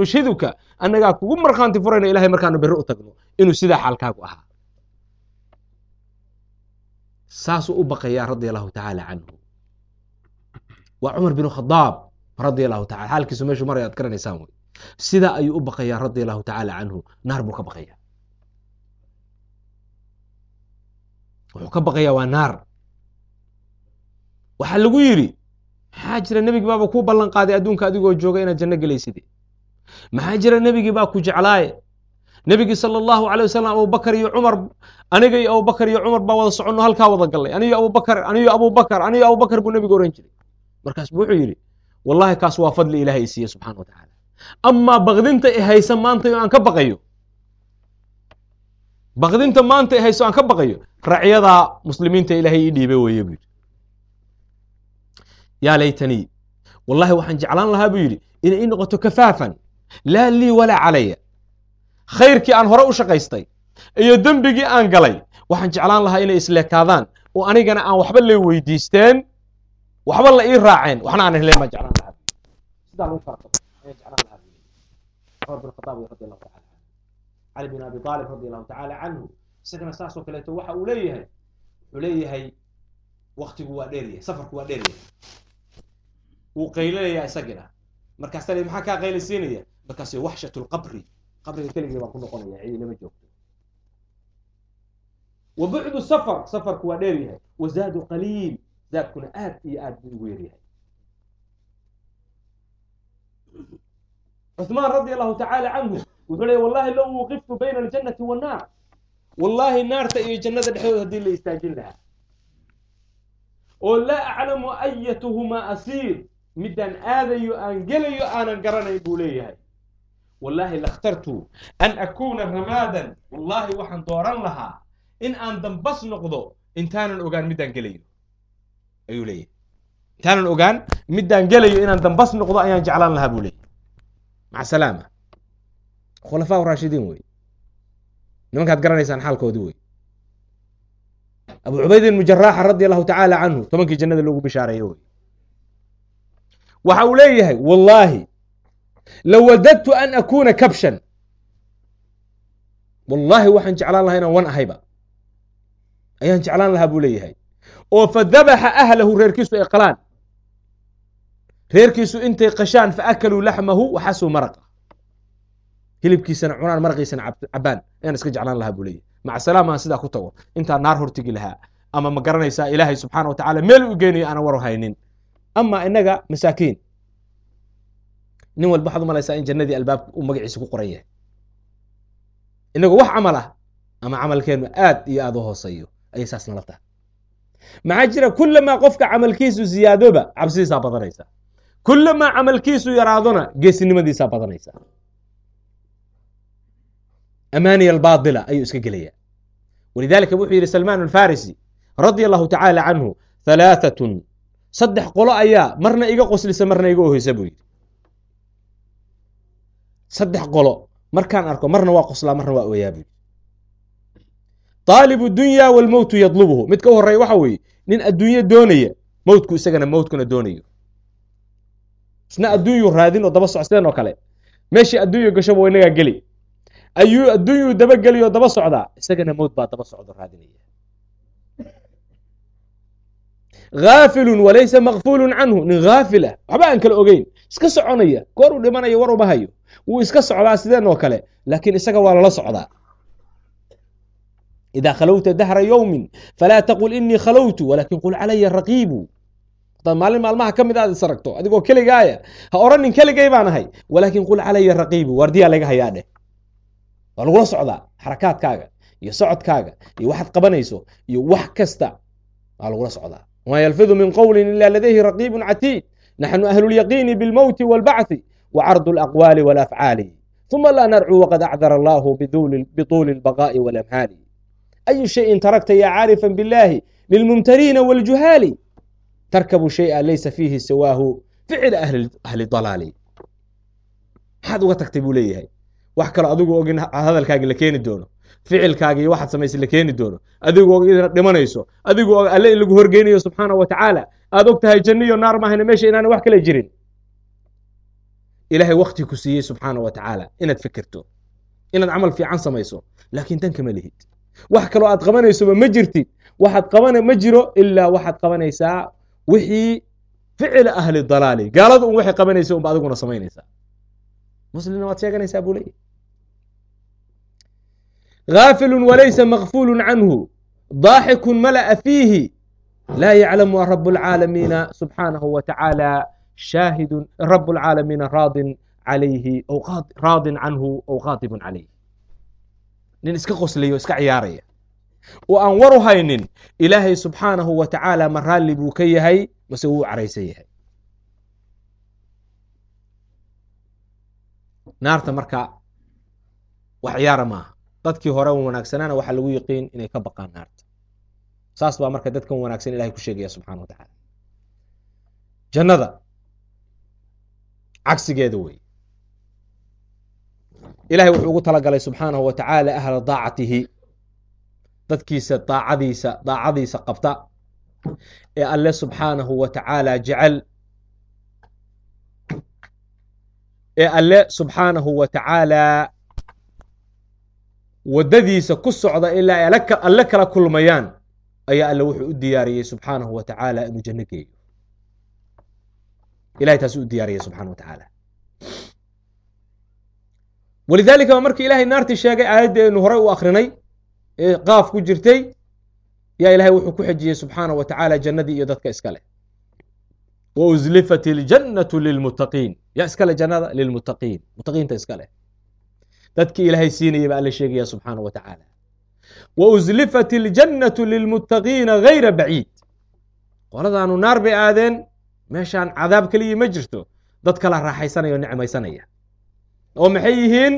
nushhiduka annagaa kugu markhaanti furayna ilahay markaanu berri u tagno inuu sidaa xaalkaagu ahaa. Saasuu u baqayaa radi allahu tacaala canhu waa cumar bin khadaab radi allahu taala. Xaalkiisu meeshuu maraya ad garanaysaan wey sidaa ayuu u baqayaa radi allahu tacaala canhu. Naar buu ka baqaya wuxuu ka baqayaa waa naar. Waxaa lagu yidhi maxaa jira nebigi baaba kuu ballan qaaday adduunka adigoo jooga inaad janno gelayside maxaa jira nebigii baa ku jeclaaye? Nebigii sala allahu alay wasalam abubakar iyo cumar aniga iyo abubakar iyo cumar baa wada soconno halkaa wada gallay. Aniyo abubakar aniyo abubakar aniyo abubakar buu nebigu ohan jiray. Markaas bu wuxuu yidhi wallahi kaas waa fadli ilahay i siiye subxana wa tacaala amaa bakdinta i maanta aan ka baqayo. Bakdinta maanta i hayso aan ka baqayo racyadaa muslimiinta ilaahay ii dhiibe weeye buu yidhi. Yaa laytanii wallahi waxaan jeclaan lahaa buu yidhi inay ii noqoto kafaafan laa lii walaa calaya. Khayrkii aan hore u shaqaystay iyo dembigii aan galay waxaan jeclaan lahaa inay isleekaadaan oo anigana aan waxba lay weydiisteen waxba la ii raaceen waxna aan helen baan jeclaan lahaa. Sidaa lagu farqo ayaan jeclaan lahaa cumar bin khadaab radi allahu taala canhu cali bin abi aalib radi allahu tacaala canhu isagana saasoo kaleeto waxa uu leeyahay wuxuu leeyahay waktigu waa dheeryahay safarku waa dheeryahay wuu qaylinayaa isagina. Markaas tale maxaa kaa qaylaysiinaya? Markaas waxshat lqabri qabriga keligii baan ku noqonaya cidi lama joogto. Wa bucdu safar safarku waa dheer yahay. Wa zaadu qaliil zaadkuna aad iyo aad buu ugu yaryahay cuثmaan radi allahu tacaala canhu wuxuu leey wallahi low wuqiftu bayna aljannati wannaar wallaahi naarta iyo jannada dhexdooda haddii la istaajin lahaa. Oo laa aclamu ayatuhumaa asiir midaan aadayo aan gelayo aanan garanayn buu leeyahay. Wallaahi lakhtartu an akuuna ramaadan wallaahi waxaan dooran lahaa in aan dambas noqdo intaanan ogaan middaan gelayo ayuu leeyahay. Intaanan ogaan middaan gelayo inaan dambas noqdo ayaan jeclaan lahaa buu leeyahy maca salaama. Khulafaa raashidiin wey nimankaad garanaysaan xaalkoodii wey abu cubayd ibnu jaraaxa radi allahu tacaala canhu tobankii jannada loogu bishaareeyo wey waxa uu leeyahay wallaahi lawadadtu an akuuna kabshan. Wallaahi waxaan jeclaan lahaa inaan wan ahayba. Ayaan jeclaan lahaa buu leeyahay oo fadabaxa ahlahu reerkiisu ay qalaan reerkiisu intay qashaan faakaluu laxmahu waxasuu maraqa hilibkiisana cunaan maraqiisana cabaan ayaan iska jeclaan lahaa buu leeyahy maca salaam aan sidaa ku tago. Intaan naar hortegi lahaa. Ama ma garanaysaa ilaahay subxaana wa tacala meel u geynayo aanan war haynin. Ama inaga masaakiin. Nin walba waxaad umalaysaa in jannadii albaabka uu magaciisa ku qoran yahay. Inagu wax camal ah ama camalkeenu aad iyo aad u hooseeyo ayay saas nala tahay maxaa jira kulamaa qofka camalkiisu ziyaadoba cabsidiisaa badanaysa. Kulamaa camalkiisu yaraadona geesinimadiisaa badanaysa. Amaaniya albaadila ayuu iska gelaya walidalika wuxuu yidhi salmaan alfarisi radia allahu tacaala canhu halaaatun saddex qolo ayaa marna iga qoslisa marna iga oheysa buu yidhi. Saddex qolo markaan arko marna waa qoslaa marna waa ooyaa buu yidhi daalibu dunya walmowtu yadlubuhu mid ka horreeya waxa weeye nin adduunyo doonaya mowtku isagana mowtkuna doonayo isna adduunyuu raadin oo daba socsteen oo kale meeshii adduunyu gashaba wa inagaa geli ayuu adduunyuu dabageli oo daba socdaa isagana mowt baa daba socdo raadinaya haafilun walaysa makfuulun canhu nin haafil ah waxba aan kala ogeyn iska soconaya goor uu dhimanayo war uma hayo wuu iska socdaa sideen oo kale laakiin isaga waa lala socdaa إذا khلوت dهر يوم فlا تقل iنii khلوت ولكن قل عlya رقيب hadaad maalin maalmaha ka mid aad isaragto adigoo keligaaya ha oranin keligay baan ahay walakin qul calaya raqiibu waardiyaa laga hayaa dheh waa lagula socdaa xarakaadkaaga iyo socodkaaga iyo waxaad qabanayso iyo wax kasta waa lagula socdaa wma ylfidu min qowli ila ladayhi raqiibu catiid naxnu ahlu اlyaqiini bاlmowti wاlbacثi وcarض اlأqwaali wاlأfcaali ثuma la narcuu wqad acdar allahu bطuuli الbaqاءi wاlamhaali ayu shayin tarakta ya caarifa biاllahi lilmumtariina wاljuhaali tarkabu shaya laysa fiihi siwaahu ficila ahli dalaali maxaad uga tagtay buu leeyahay wax kaloo adigu ogin hadalkaagi la keeni doono ficilkaagi waxaad samaysay la keeni doono adigu og dhimanayso adigu og alle in lagu horgeynayo subxaana wa tacaala aad og tahay janniyo naar maahayna meesha inaana wax kale jirin ilaahay wakti ku siiyey subxaana wa tacaala inaad fikirto inaad camal fiican samayso laakiin dan kama lihid wax kaloo aad qabanaysoba ma jirtid waxaad qabana ma jiro ilaa waxaad qabanaysaa wixii ficila ahli dalaali gaalada un waxay qabanaysa unba adiguna samaynaysaa muslimna waad sheeganaysaa buu leeyahy غاafilu walaysa makfulu canhu ضاaxiku mala'a fiihi laa yaclamu rab اlcaalamiina subxaanahu wa tacaala shaahidu rab اlcaalamiina raadin calayhi raadin canhu aw qaadibun calayh nin iska qoslaya o iska ciyaaraya. Oo aan war u haynin ilaahay subxaanahu wa tacaala ma raalli buu ka yahay mase wuu caraysan yahay. Naarta marka wax ciyaara maaha. Dadkii hore wanaagsanaana waxaa lagu yiqiin inay ka baqaan naarta. Saas baa marka dadkan wanaagsan ilahay ku sheegaya subxana wa tacaala. Jannada. Cagsigeeda wey ilahay wuxuu ugu talagalay subxaanahu wa tacaala ahla daacatihi. Dadkiisa daacadiisa daacadiisa qabta ee alle subxaanahu wa tacaala jecel. Ee alle subxaanahu wa tacaala waddadiisa ku socda ilaa ay alle kala kulmayaan ayaa alle wuxuu u diyaariyey subxaanahu wa tacaala inuu janno geeyo. Ilahay taasuu u diyaariyey subxana wa walidaalika markii ilaahay naartii sheegay aayaddii aynu horey u akrinay ee qaaf ku jirtay yaa ilahay wuxuu ku xejiyey subxaana wa tacaala jannadii iyo dadka iska leh. Wa uslifat iljannatu lilmuttaqiin yaa iska leh jannada? Lilmuttaqiin muttaqiinta iska leh. Dadkii ilaahay siinaya baa alla sheegaya subxaana wa tacaala. Wa uslifat iljannatu lilmuttaqiina gayra baciid. Qoladaanu naar bay aadeen meeshaan cadaab keliya ma jirto. Dad kala raaxaysanaya o nicmaysanaya oo maxay yihiin?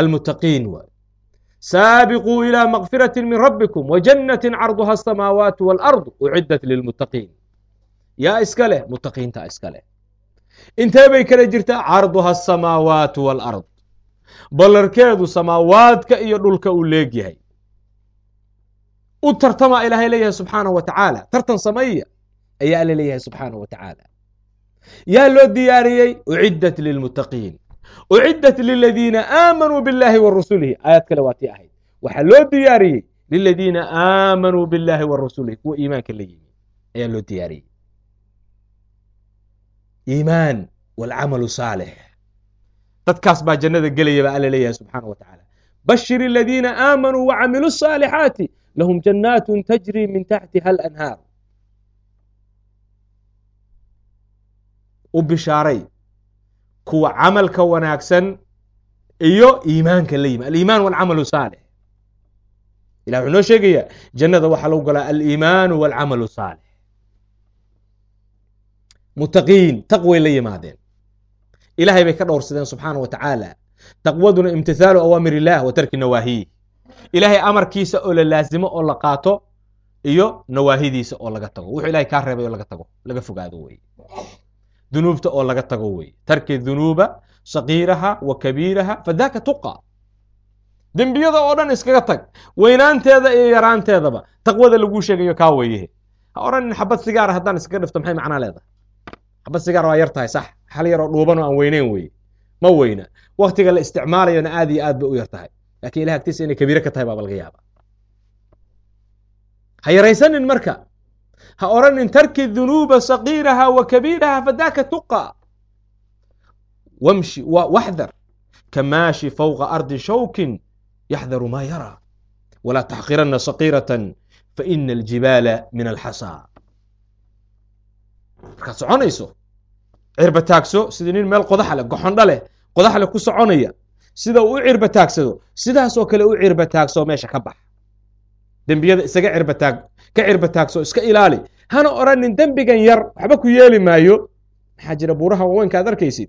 Almuttaqiin waay. Saabiquu ilى makfirati min rabbikum wajannati carduha asamaawaatu waalardu uciddat lilmuttaqiin. Yaa iska leh muttaqiinta iska leh. Intee bay kala jirtaa? Carduha asamaawaatu waalard ballarkeedu samaawaadka iyo dhulka uu leegyahay u tartamaa ilaahay leeyahay subxaana wa tacaala. Tartan sameeya ayaa alla leeyahay subxaana wa tacaala. Yaa loo diyaariyey? Uciddat lilmuttaqiin ucidat liladiina aamanuu biاllahi wa rasulihi aayaad kale waa tii ahayd waxaa loo diyaariyey liladiina aamanuu biاllahi wa rasulihi kuwa iimaanka la yimi ayaa loo diyaariyey iimaan walcamalu saalix dadkaas baa jannada gelaya baa alla leeyahay subxaana wa tacaala bashir aladiina aamanuu wacamiluu asaalixaati lahum jannaatu tajri min taxtiha alanhaar u bishaaray kuwa camalka wanaagsan iyo iimaanka la yimi aliimaan walcamalu saalix. Ilah wuxuu noo sheegayaa jannada waxaa lagu galaa aliimaanu walcamalu saalix. Muttaqiin taqway la yimaadeen. Ilahay bay ka dhowrsadeen subxaana wa tacaala. Taqwaduna imtithaalu awaamir illah wa tarki nawaahiyi ilahay amarkiisa oo la laazimo oo la qaato iyo nawaahidiisa oo laga tago. Wuxuu ilahay kaa reebay oo laga tago laga fogaado wey dunuubta oo laga tago wey tarki dunuuba sagiiraha wa kabiiraha fadaka tuqa. Dembiyada oo dhan iskaga tag. Weynaanteeda iyo yaraanteedaba taqwada laguu sheegayo kaa weyehe ha odhanin xabad sigaara haddaan iskaga dhifto maxay macnaa leedahay? Xabad sigaar waa yar tahay sax. Hal yaroo dhuuban oo aan weyneyn weye ma weyna. Waktiga la isticmaalayona aad iyo aad bay u yar tahay. Lakin ilah agtiisa inay kabiire ka tahay baaba laga yaaba. Ha yaraysanin marka ha odhanin tarki dunuuba sagiiraha wa kabiiraha fadaka tuqa. Wamshi waxdar kamaashi fawqa ardi shawkin yaxdaru maa yaraa walaa taxqirana sagiiratan faina aljibaala min alxasaa markaad soconayso cirba taagso sidii nin meel qodaxa leh goxondha leh qodax leh ku soconaya. Sida uu u cirba taagsado sidaasoo kale u cirba taagso meesha ka bax dembiyada isaga cirbataag ka cirba taagso iska ilaali. Hana odhanin dembigan yar waxba ku yeeli maayo. Maxaa jira buuraha waaweynka ad arkaysid?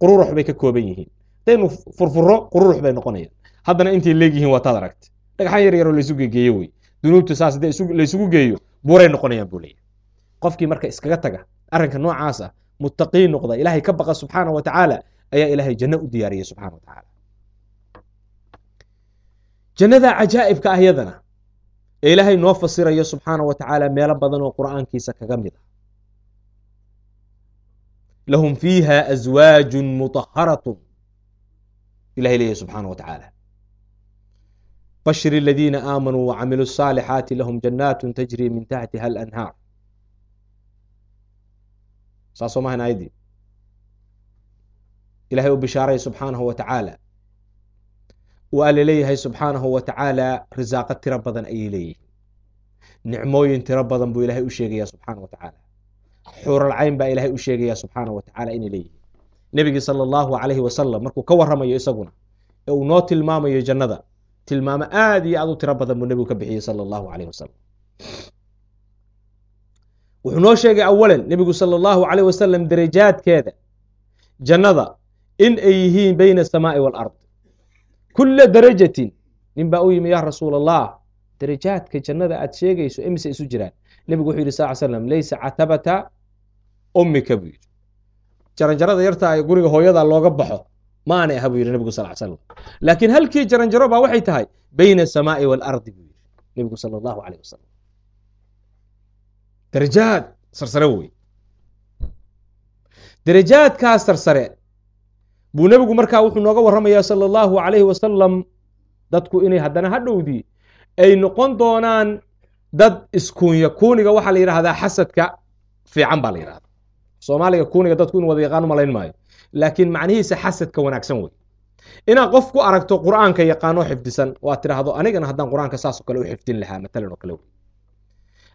Qururux bay ka kooban yihiin. Hadaynu furfuro qururux bay noqonayaan. Haddana intay leegyihiin waataad aragta dhagxaan yar yaroo laysu geegeeye wey. Dunuubta saas haddii laysugu geeyo buuray noqonayaan buu leeyahy qofkii marka iskaga taga arrinka noocaas ah muttaqiin noqda ilaahay ka baqa subxaana wa tacaala ayaa ilaahay janno u diyaariyey subxana wa tacaala. Jannada cajaa'ibka ah yadana ee ilaahay noo fasirayo subxaana wa tacaala meelo badan oo qur'aankiisa kaga mid ah lahum fiiha aswaaju muطaharatun ilahay leeyahy subxaana wa tacaala bashir aladiina aamanuu wacamiluu الصaalixaati lahum jannaat tajri min taxtiha alanhaar saasoo mahan ayaddii ilahay u bishaaray subxaanahu wa tacaala uu alle leeyahay subxaanahu wa tacaala risaaqo tiro badan ayay leeyihiin nicmooyin tiro badan buu ilahay u sheegaya subxaana wa tacaala xuuralcayn baa ilahay u sheegaya subxaana wa tacaala inay leeyihiin nebigii sala allahu alayhi wasalam markuu ka warramayo isaguna ee uu noo tilmaamayo jannada tilmaamo aad iyo aad u tiro badan buu nebigu ka bixiyey sala allahu alayh wasalam wuxuu noo sheegay awalan nebigu sala allahu alayh wasalam darajaadkeeda jannada in ay yihiin bayna asamaai waalard kula darajatin nin baa u yimi ya rasuul allah darajaadka jannada aad sheegayso imise isu jiraan nebigu wuxuu yidhi sal slam laysa catabata ummika buu yidhi jaranjarada yarta ee guriga hooyada looga baxo ma aanay aha buu yidhi nebigu sal slam laakiin halkii jaranjaro baa waxay tahay bayna asamaai waalardi buu yidhi nebigu sala allahu alayh wasalam darajaad sarsare wey darajaadkaas sarsare buu nebigu markaa wuxuu nooga warramayaa sala allahu alayhi wasalam dadku inay haddana hadhowdii ay noqon doonaan dad iskuunya kuuniga waxaa la yidhahdaa xasadka fiican baa la yidhahda soomaaliga kuuniga dadku inu wada yaqaan malayn maayo. Laakiin macnihiisa xasadka wanaagsan wey. Inaad qof ku aragto qur'aanka yaqaanoo xifdisan oo aad tidhaahdo anigana haddaan qur'aanka saasoo kale u xifdin lahaa matalan oo kale wey.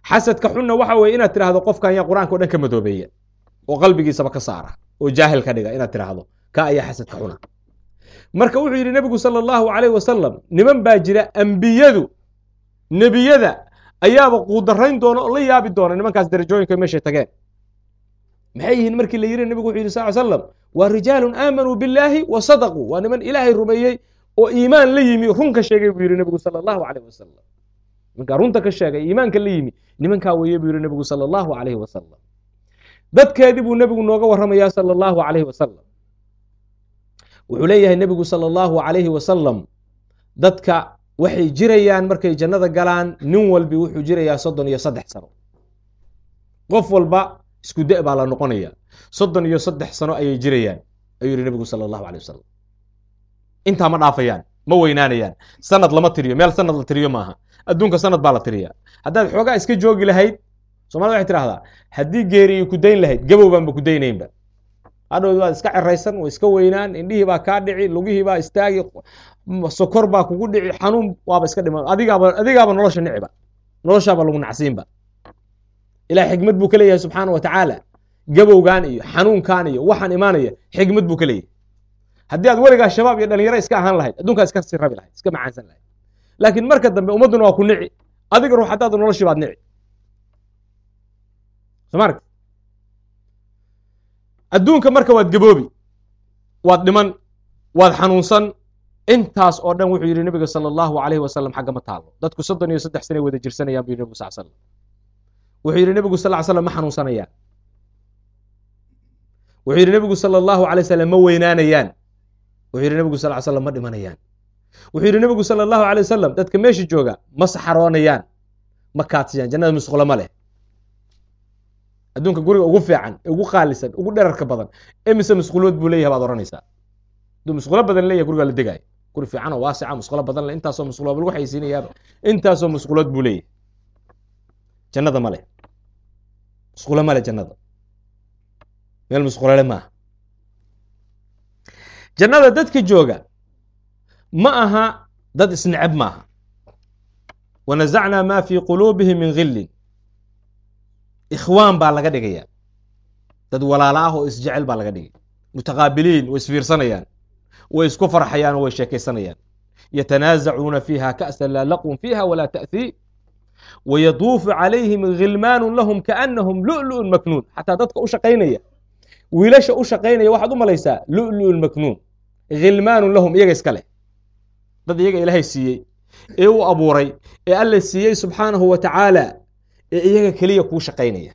Xasadka xunna waxa weye inaad tidhaahdo qofkan yaa qur'aanka o dhan ka madoobeeya oo qalbigiisaba ka saara oo jaahil ka dhiga inaad tidhaahdo ka ayaa xasadka xuna marka wuxuu yidhi nebigu sala allahu calayh wasalam niman baa jira ambiyadu nebiyada ayaaba quudarayn doona oo la yaabi doona nimankaas darajooyinka meeshay tageen. Maxay yihiin markii la yidhi nebigu wuxuu yidhi sal slam waa rijaalun aamanuu billaahi wa sadaquu. Waa niman ilaahay rumeeyey oo iimaan la yimi run ka sheegay buu yidhi nebigu sala allahu calayh wasalam nimankaa runta ka sheegay iimaanka la yimi nimankaa weeye buu yidhi nebigu sala allahu calayhi wasalam dadkeedii buu nebigu nooga warramayaa sala allahu calayhi wasalam wuxuu leeyahay nebigu sala allahu calayhi wasalam dadka waxay jirayaan markay jannada galaan nin walbi wuxuu jirayaa soddon iyo saddex sano. Qof walba isku de baa la noqonaya soddon iyo saddex sano ayay jirayaan ayuu yihi nebigu sala allahu alay wasalam intaa ma dhaafayaan ma weynaanayaan. Sanad lama tiriyo meel sanad la tiriyo maaha. Adduunka sanad baa la tiriya haddaad xoogaa iska joogi lahayd somalida waxay tidhahdaa haddii geeri ku dayn lahayd gabow baanba ku daynaynba hadhow waad iska ceraysan way iska weynaan indhihii baa kaa dhici lugihii baa istaagi sokor baa kugu dhici xanuun waaba iska dhima adigaaba adigaaba nolosha niciba. Noloshaaba lagu nacsiinba. Ilaah xikmad buu ka leeyahay subxaana wa tacaala. Gabowgan iyo xanuunkan iyo waxaan imaanaya xikmad buu ka leeyahay. Haddii aad weligaa shabaab iyo dhalinyaro iska ahaan lahayd adduunkaa iska sii rabi lahayd iska macaansan lahayd. Laakiin marka dambe ummadduna waa ku nici. Adiga ruux haddaad noloshii baad nici somark adduunka marka waad gaboobi waad dhiman waad xanuunsan intaas oo dhan wuxuu yidhi nebiga sala allahu calayhi wasalam xagga ma taalo dadku soddon iyo saddex sanay wada jirsanayaan buu yidhi nebigu sal slam wuxuu yidhi nebigu sal slam ma xanuunsanayaan. Wuxuu yidhi nebigu sala allahu alay wasalam ma weynaanayaan. Wuxuu yidhi nebigu sal slam ma dhimanayaan. Wuxuu yidhi nebigu sala allahu alay wasalam dadka meesha jooga ma saxaroonayaan ma kaadsiyaan jannada musqulo ma leh adduunka guriga ugu fiican ugu qaalisan ugu dherarka badan emise musqulood buu leeyahay baad ohanaysaa hadduu musqulo badan leeyahay gurigaa la degaayo guri fiican oo waasica musqulo badan leh intaasoo musqulo lagu xaysiinayaaba intaasoo musqulood buu leeyahay. Jannada ma leh. Musqulo ma leh jannada. Meel musqulole maaha. Jannada dadka jooga ma aha dad isneceb maaha. Wanazacnaa ma fii quluubihim min gillin ikhwaan baa laga dhigaya. Dad walaala ah oo isjecel baa laga dhigay. Mutaqaabiliin way isfiirsanayaan way isku farxayaan oo way sheekaysanayaan. Yatanaazacuuna fiiha ka'san laa laqwun fiiha walaa ta'hiim wayaduufu calayhim khilmaanu lahum kaanahum lu'lu'un maknuun. Xataa dadka u shaqaynaya wiilasha u shaqaynaya waxaad u malaysaa lu'lu'un maknuun. Khilmaanun lahum iyaga iska leh. Dad iyaga ilaahay siiyey ee u abuuray ee alla siiyey subxaanahu wa tacaala ee iyaga keliya kuu shaqaynaya.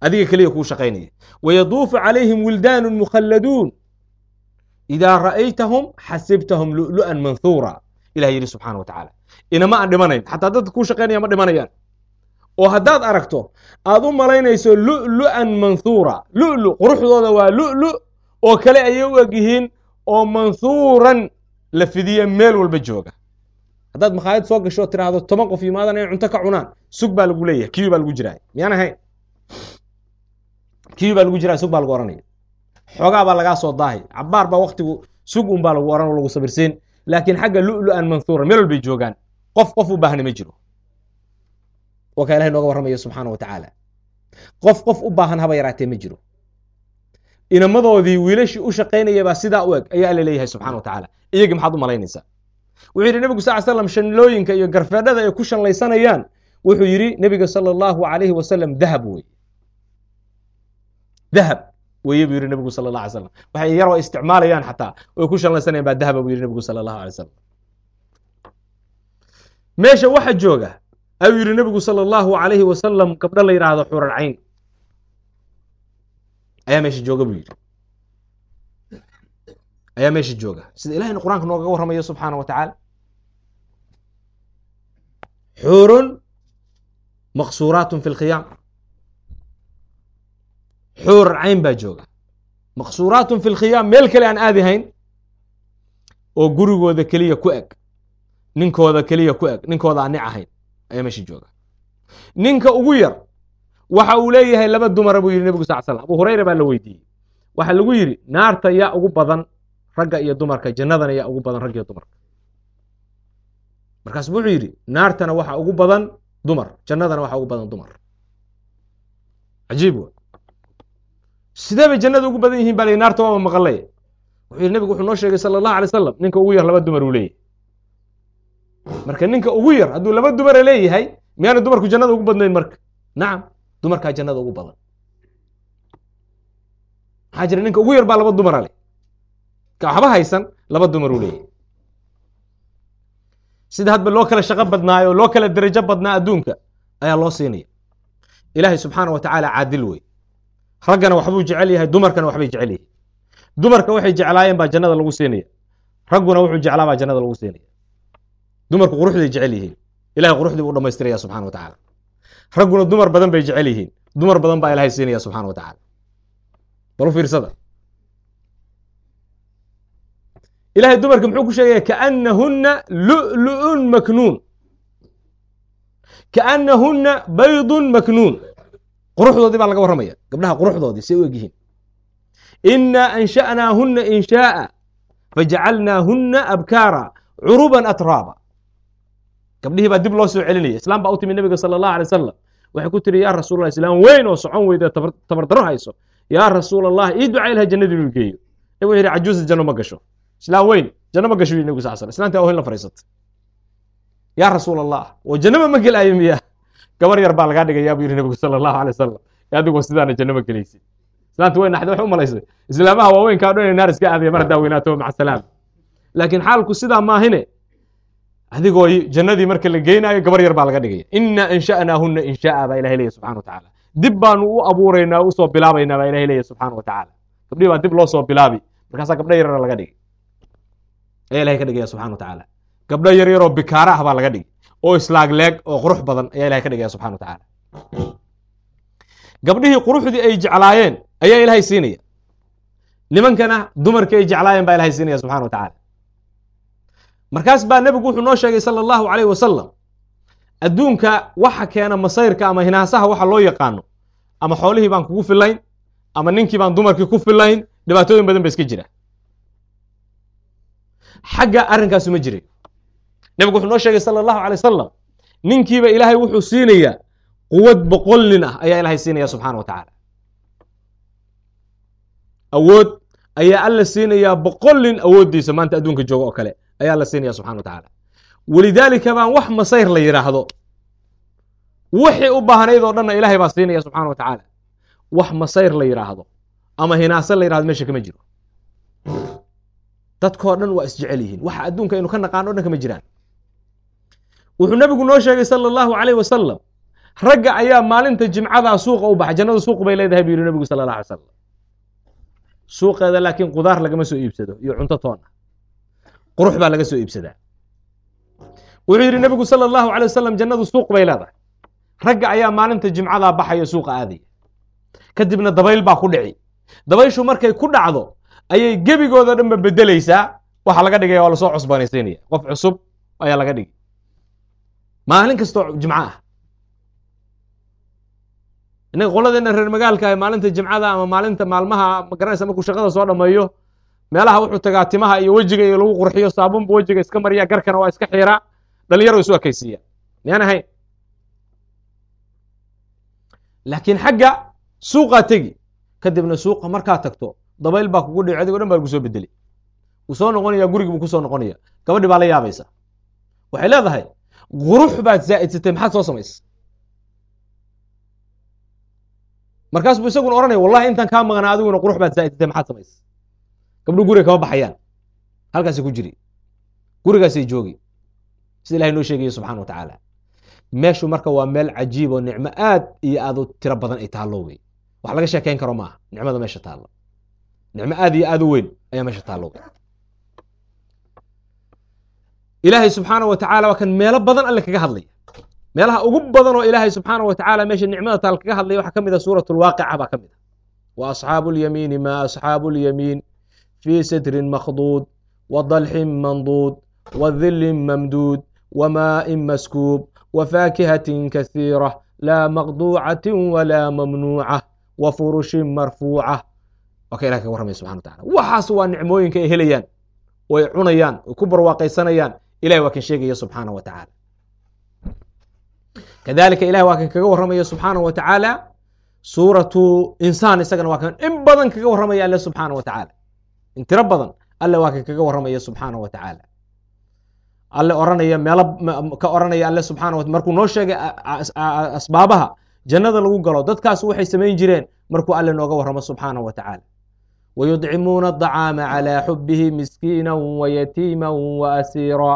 Adiga keliya kuu shaqaynaya. Wayaduufu calayhim wildaanun mukhalladuun. Idaa ra'aytahum xasibtahum lu'lu'an manhuura ilah yidhi subxana wa tacaala inama aan dhimanayn. Xataa dadka kuu shaqaynaya ma dhimanayaan. Oo haddaad aragto aad u malaynayso lu'lu'an manhuura lu'lu quruxdooda waa lu'lu oo kale ayay u eg yihiin oo manhuuran la fidiye meel walba jooga haddaad makhaayad soo gasho tiraahdo toban qof yimaadan cunto ka cunaan. Sug baa lagu leeyahay kiwi baa lagu jiraa. Miyaan ahayn kiwi baa lagu jiraa sug baa lagu ohanaya xoogaa baa lagaa soo daahay. Cabaar baa waktigu sug un baa lagu ohan oo lagu sabirsiin. Laakiin xagga lu'lu'an manhuuran meel walbay joogaan. Qof qof u baahna ma jiro. Waa kaa ilahay nooga warramaya subxaana wa tacaala. Qof qof u baahan haba yaraatee ma jiro. Inamadoodii wiilashii u shaqaynaya baa sidaa u eg ayaa alla leeyahay subxana wa tacaala. Iyagii maxaad u malaynaysaa wuxuu yidhi nebigu sal slam shanlooyinka iyo garfeedhada ay ku shanlaysanayaan wuxuu yidhi nebiga sala allahu alayhi wasalam dahab wey dahab weye buu yidhi nebigu sala allah alay slam waxay yaroo isticmaalayaan xataa oy ku shanlaysanayaan baa dahaba buu yidhi nebigu sala allahu alay salam meesha waxa jooga ayuu yidhi nebigu sala allahu alayhi wasalam gabdho la yidhaahdo xurar cayn. Ayaa meesha jooga buu yidhi ayaa meesha jooga. Sida ilahayna qur'aanka noogaga warramayo subxaana wa tacaala. Xuurun maqsuuraatun fi lkhiyaam xuurar cayn baa jooga. Maqsuuraatun fi lkhiyaam meel kale aan aadi hayn oo gurigooda keliya ku eg ninkooda keliya ku eg ninkooda aan nic ahayn ayaa meesha jooga. Ninka ugu yar waxa uu leeyahay laba dumara buu yidhi nebigu sal slam abu hurayra baa la weydiiyey. Waxaa lagu yidhi naarta yaa ugu badan ragga iyo dumarka jannadana yaa ugu badan ragga iyo dumarka. Markaasu wuxuu yidhi naartana waxa ugu badan dumar jannadana waxaa ugu badan dumar. Cajiib sidee bay jannada ugu badan yihiin baa la naarta waaba maqalay. Wuxuu yihi nebigu wuxuu noo sheegay sala allahu alay wasalam ninka ugu yar laba dumar uu leeyahay. Marka ninka ugu yar hadduu laba dumara leeyahay miyaana dumarku jannada ugu badnayn marka? Nacam dumarkaa jannada ugu badan. Maxaa jira ninka ugu yar baa laba dumara leh waxba haysan laba dumar uu leeyahay. Sida hadba loo kala shaqo badnaayo oo loo kala derajo badnaa adduunka ayaa loo siinaya ilaahay subxaana wa tacaala caadil wey raggana waxbuu jecel yahay dumarkana waxbay jecel yihiin. Dumarka waxay jeclaayeen baa jannada lagu siinaya ragguna wuxuu jeclaa baa jannada lagu siinaya dumarku quruxday jecel yihiin. Ilahay quruxdii buu dhamaystiraya subxana wa tacaala ragguna dumar badan bay jecel yihiin. Dumar badan baa ilahay siinaya subxana wa tacaala bal u fiirsada ilahay dumarka muxuu ku sheegaya kaanahuna lu'lu'un maknuun. Kaanahuna baydun maknuun. Quruxdoodii baa laga warramaya gabdhaha quruxdoodii say u eg yihiin inaa ansha'naahuna inshaaa fajacalnaahuna abkaara curuban atraaba. Gabdhihii baa dib loo soo celinaya. Islaam baa u timi nabiga sala allahu alay wasalam waxay ku tiri yaa rasuul allah islaam weyn oo socon weyda tabardaro hayso. Yaa rasuul allah ii ducay laha jannadii inuu geeyo. Nabig wuxu cajuusa janno ma gasho islaam weyn janno ma gasho nabigu sal slam islaantii ohin la fariisatay yaa rasuul allah oo jannaba ma gelaayo miya gabar yar baa lagaa dhigayaa buu yidhi nabigu sala allahu alay wasalam adigoo sidaana janno ma islaanta way naxday waxay u islaamaha waaweynkaa dhan inay naar iska aadaya mar haddaa weynaato maca laakiin xaalku sidaa maahine adigoo jannadii marka la geynaayo gabar yar baa laga dhigaya inaa ansha'naahuna inshaaa baa ilahay leeya subxana wa tacaala dib baanu u abuuraynaa u soo bilaabaynaa baa ilahay leeya subxaana wa tacaala gabdhihii baa dib loo soo bilaabi. Markaasaa gabdho yaryara laga dhigay ayaa ilahay ka dhigaya subxana wa tacaala. Gabdho yar yaroo bikaara ah baa laga dhigay oo islaagleeg oo qurux badan ayaa ilahay ka dhigaya subxana wa tacaala. Gabdhihii quruxdii ay jeclaayeen ayaa ilahay siinaya. Nimankana dumarkii ay jeclaayeen baa ilahay siinaya subxana wa tacaala. Markaas baa nebigu wuxuu noo sheegay sala allahu calayh wasalam adduunka waxa keena masayrka ama hinaasaha waxa loo yaqaano ama xoolihii baan kugu filayn ama ninkii baan dumarkii ku filayn dhibaatooyin badan ba iska jira xagga arrinkaasu ma jiray nebigu wuxuu noo sheegay sala allahu alay wasalam ninkiiba ilaahay wuxuu siinayaa quwad boqol nin ah ayaa ilahay siinaya subxana wa tacaala awood ayaa alla siinayaa boqol nin awooddiisa maanta adduunka jooga oo kale ayaa alla siinaya subxana wa tacaala walidaalika baan wax masayr la yidhaahdo wixii u baahnayd oo dhanna ilahay baa siinaya subxana wa tacaala wax masayr la yidhaahdo ama hinaase la yidhahdo meesha kama jiro dadkoo dhan waa isjecel yihiin waxa adduunka aynu ka naqaan o dhan kama jiraan. Wuxuu nebigu noo sheegay sala allahu calayh wasalam ragga ayaa maalinta jimcadaa suuqa u baxay jannadu suuq bay leedahay buu yihi nebigu sala allah alay salam suuqeeda laakiin qudaar lagama soo iibsado iyo cunto toona qurux baa laga soo iibsadaa wuxuu yidhi nebigu sala allahu alay wasalam jannadu suuq bay leedahay. Ragga ayaa maalinta jimcadaa baxaya suuqa aadaya. Kadibna dabayl baa ku dhici. Dabayshu markay ku dhacdo ayay gebigooda dhanba bedelaysaa. Waxaa laga dhigaya waa la soo cusbanaysiinaya qof cusub ayaa laga dhigi maalin kastoo jimco ah. Innaga qoladeena reer magaalka maalinta jimcada ama maalinta maalmaha magaranaysa markuu shaqada soo dhameeyo meelaha wuxuu tagaa timaha iyo wejiga iyo lagu qurxiyo saabunba wejiga iska mariya garkana waa iska xiiraa dhalinyaro isu ekaysiiya. Miyaan ahayn laakiin xagga suuqaa tegi. Kadibna suuqa markaa tagto dabayl baa kugu dhici adigoo dhan baa lagu soo bedeli wuu soo noqonaya gurigi buu ku soo noqonaya gabadhi baa la yaabaysa. Waxay leedahay qurux baad zaa'idsatay maxaad soo samaysa markaas buu isaguna ohanaya wallahi intaan kaa maqnaa adiguna qurux baad zaa'idsatay maxaad samaysa gabdhu guriga kama baxayaan. Halkaasay ku jiri. Gurigaasay joogi sida ilahay noo sheegaya subxana wa tacaala. Meeshu marka waa meel cajiib oo nicmo aad iyo aad u tiro badan ay taallo wey wax laga sheekayn karo maaha. Nicmada meesha taalla nicmo aad iyo aad u weyn ayaa meesha taallo. Wey ilaahay subxaana wa tacala waa kan meelo badan alle kaga hadlaya. Meelaha ugu badan oo ilaahay subxaana wa tacaala meesha nicmada taal kaga hadlaya waxaa ka mid a suurat lwaaqica baa ka mid a. Wa asxaabu lyamiini ma asxaabu lyamiin fii sidrin makhduud wa dalxin manduud wa dhilin mamduud wa maa'in maskuub wa faakihatin kasiira laa maqduucatin walaa mamnuuca wa furushin marfuuca waa ka ilah kaga warramaya subxana wa waxaas waa nicmooyinka ay helayaan oo ay cunayaan oo ku barwaaqaysanayaan. Ilahi waa kan sheegaya subxaana wa tacaala kadalika ilahi waa kan kaga warramaya subxaana wa tacaala suuratu insaan isagana waa kan in badan kaga warramaya alle subxaana wa tacaala in tiro badan alle waa kan kaga warramaya subxaana wa tacaala alle oranaya meelo ka oranaya alle subxana wa markuu noo sheegay asbaabaha jannada lagu galo dadkaas waxay samayn jireen markuu alle nooga warramo subxaana wa tacaala ويطعمون الطعاam على حبه مسكينا ويتيما وأسيرا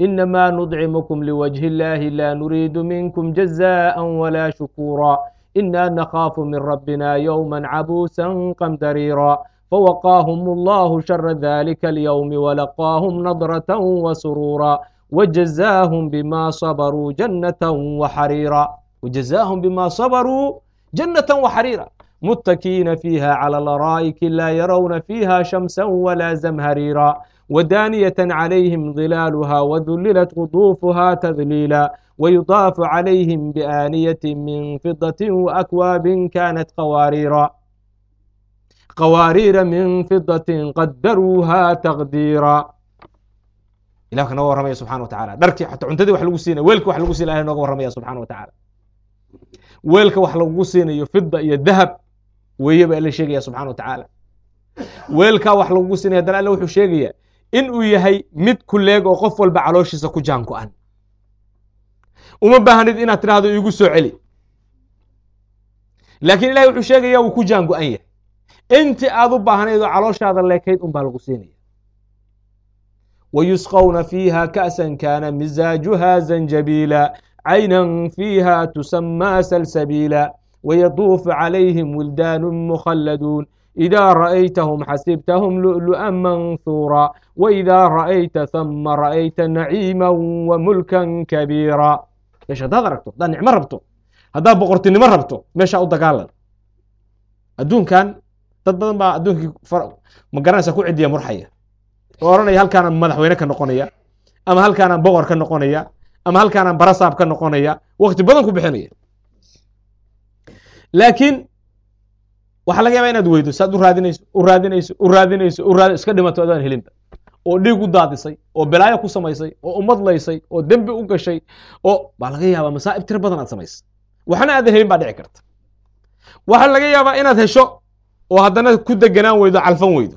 إنما نطcمكم لوجه الله لا نريد منكم جزاء ولا شكورا إنا نخاف من ربنا يوما عبوسا قمدريرا فوقاهم الله شر ذلك اليوم ولقاهم نضرة وسرورا وجزاهم بما صبروا جنة وحريرا متكiina فيhا عlى الأراaئك lا yarwna فيhا شhمسا وlا زمهريرا. ودانية عليهم ظلالها وذللت قطوفها تذليلا. ويضاف عليهم بآنية من فضة وأكواب كانت قواريرا. قوارير من فضة قدروها تقديرا ilahka nooga warramaya subxana wa tacala dharkii xataa cuntadii wax lagu siinay weelka wax lagu siinay ilahay nooga warramaya subxana wa tacaala weelka wax lagugu siinayo fida iyo dahab weeye baa la sheegaya subxana wa tacaala. Weelkaa wax lagugu siinaya haddana alle wuxuu sheegayaa inuu yahay mid kuleeg oo qof walba calooshiisa ku jaangu-an uma baahanid inaad tidhaahdo iigu soo celi. Laakiin ilahay wuxuu sheegayaa wuu ku jaan go-an yahay. Inti aad u baahnayd oo calooshaada leekayd un baa lagu siinaya. Wayusqawna fiiha ka'san kaana misaajuha zanjabiila caynan fiiha tusamaa salsabiila. ويطوف عليهم ولدان مخلدون إذا رأيتهم حسبتهم لؤلؤا منثورا وإذا رأيت ثم رأيت نعيما وملكا كبيرا ايش هذا ربطه ده نعمة ربطه هذا بقرتي نمر ربطه مش أو دقالا أدون كان dad badan baa adduunkii ma garanaysa ku cidiya murxaya oo oranaya halkaanaan madaxweyne ka noqonaya ama halkaanaan boqor ka noqonaya ama halkaanaan barasaab ka noqonaya wakti badan ku bixinaya laakiin waxaa laga yaba inaad weydo saad u raadinayso u raadinayso iska dhimato adaan helinba oo dhiig u daadisay oo bilaayo ku samaysay oo ummad laysay oo dembi u gashay oo baa laga yaabaa masaa'ib tiro badan aad samaysay. Waxna aadan helin baa dhici karta. Waxaa laga yaabaa inaad hesho oo haddana ku deganaan weydo calfan weydo.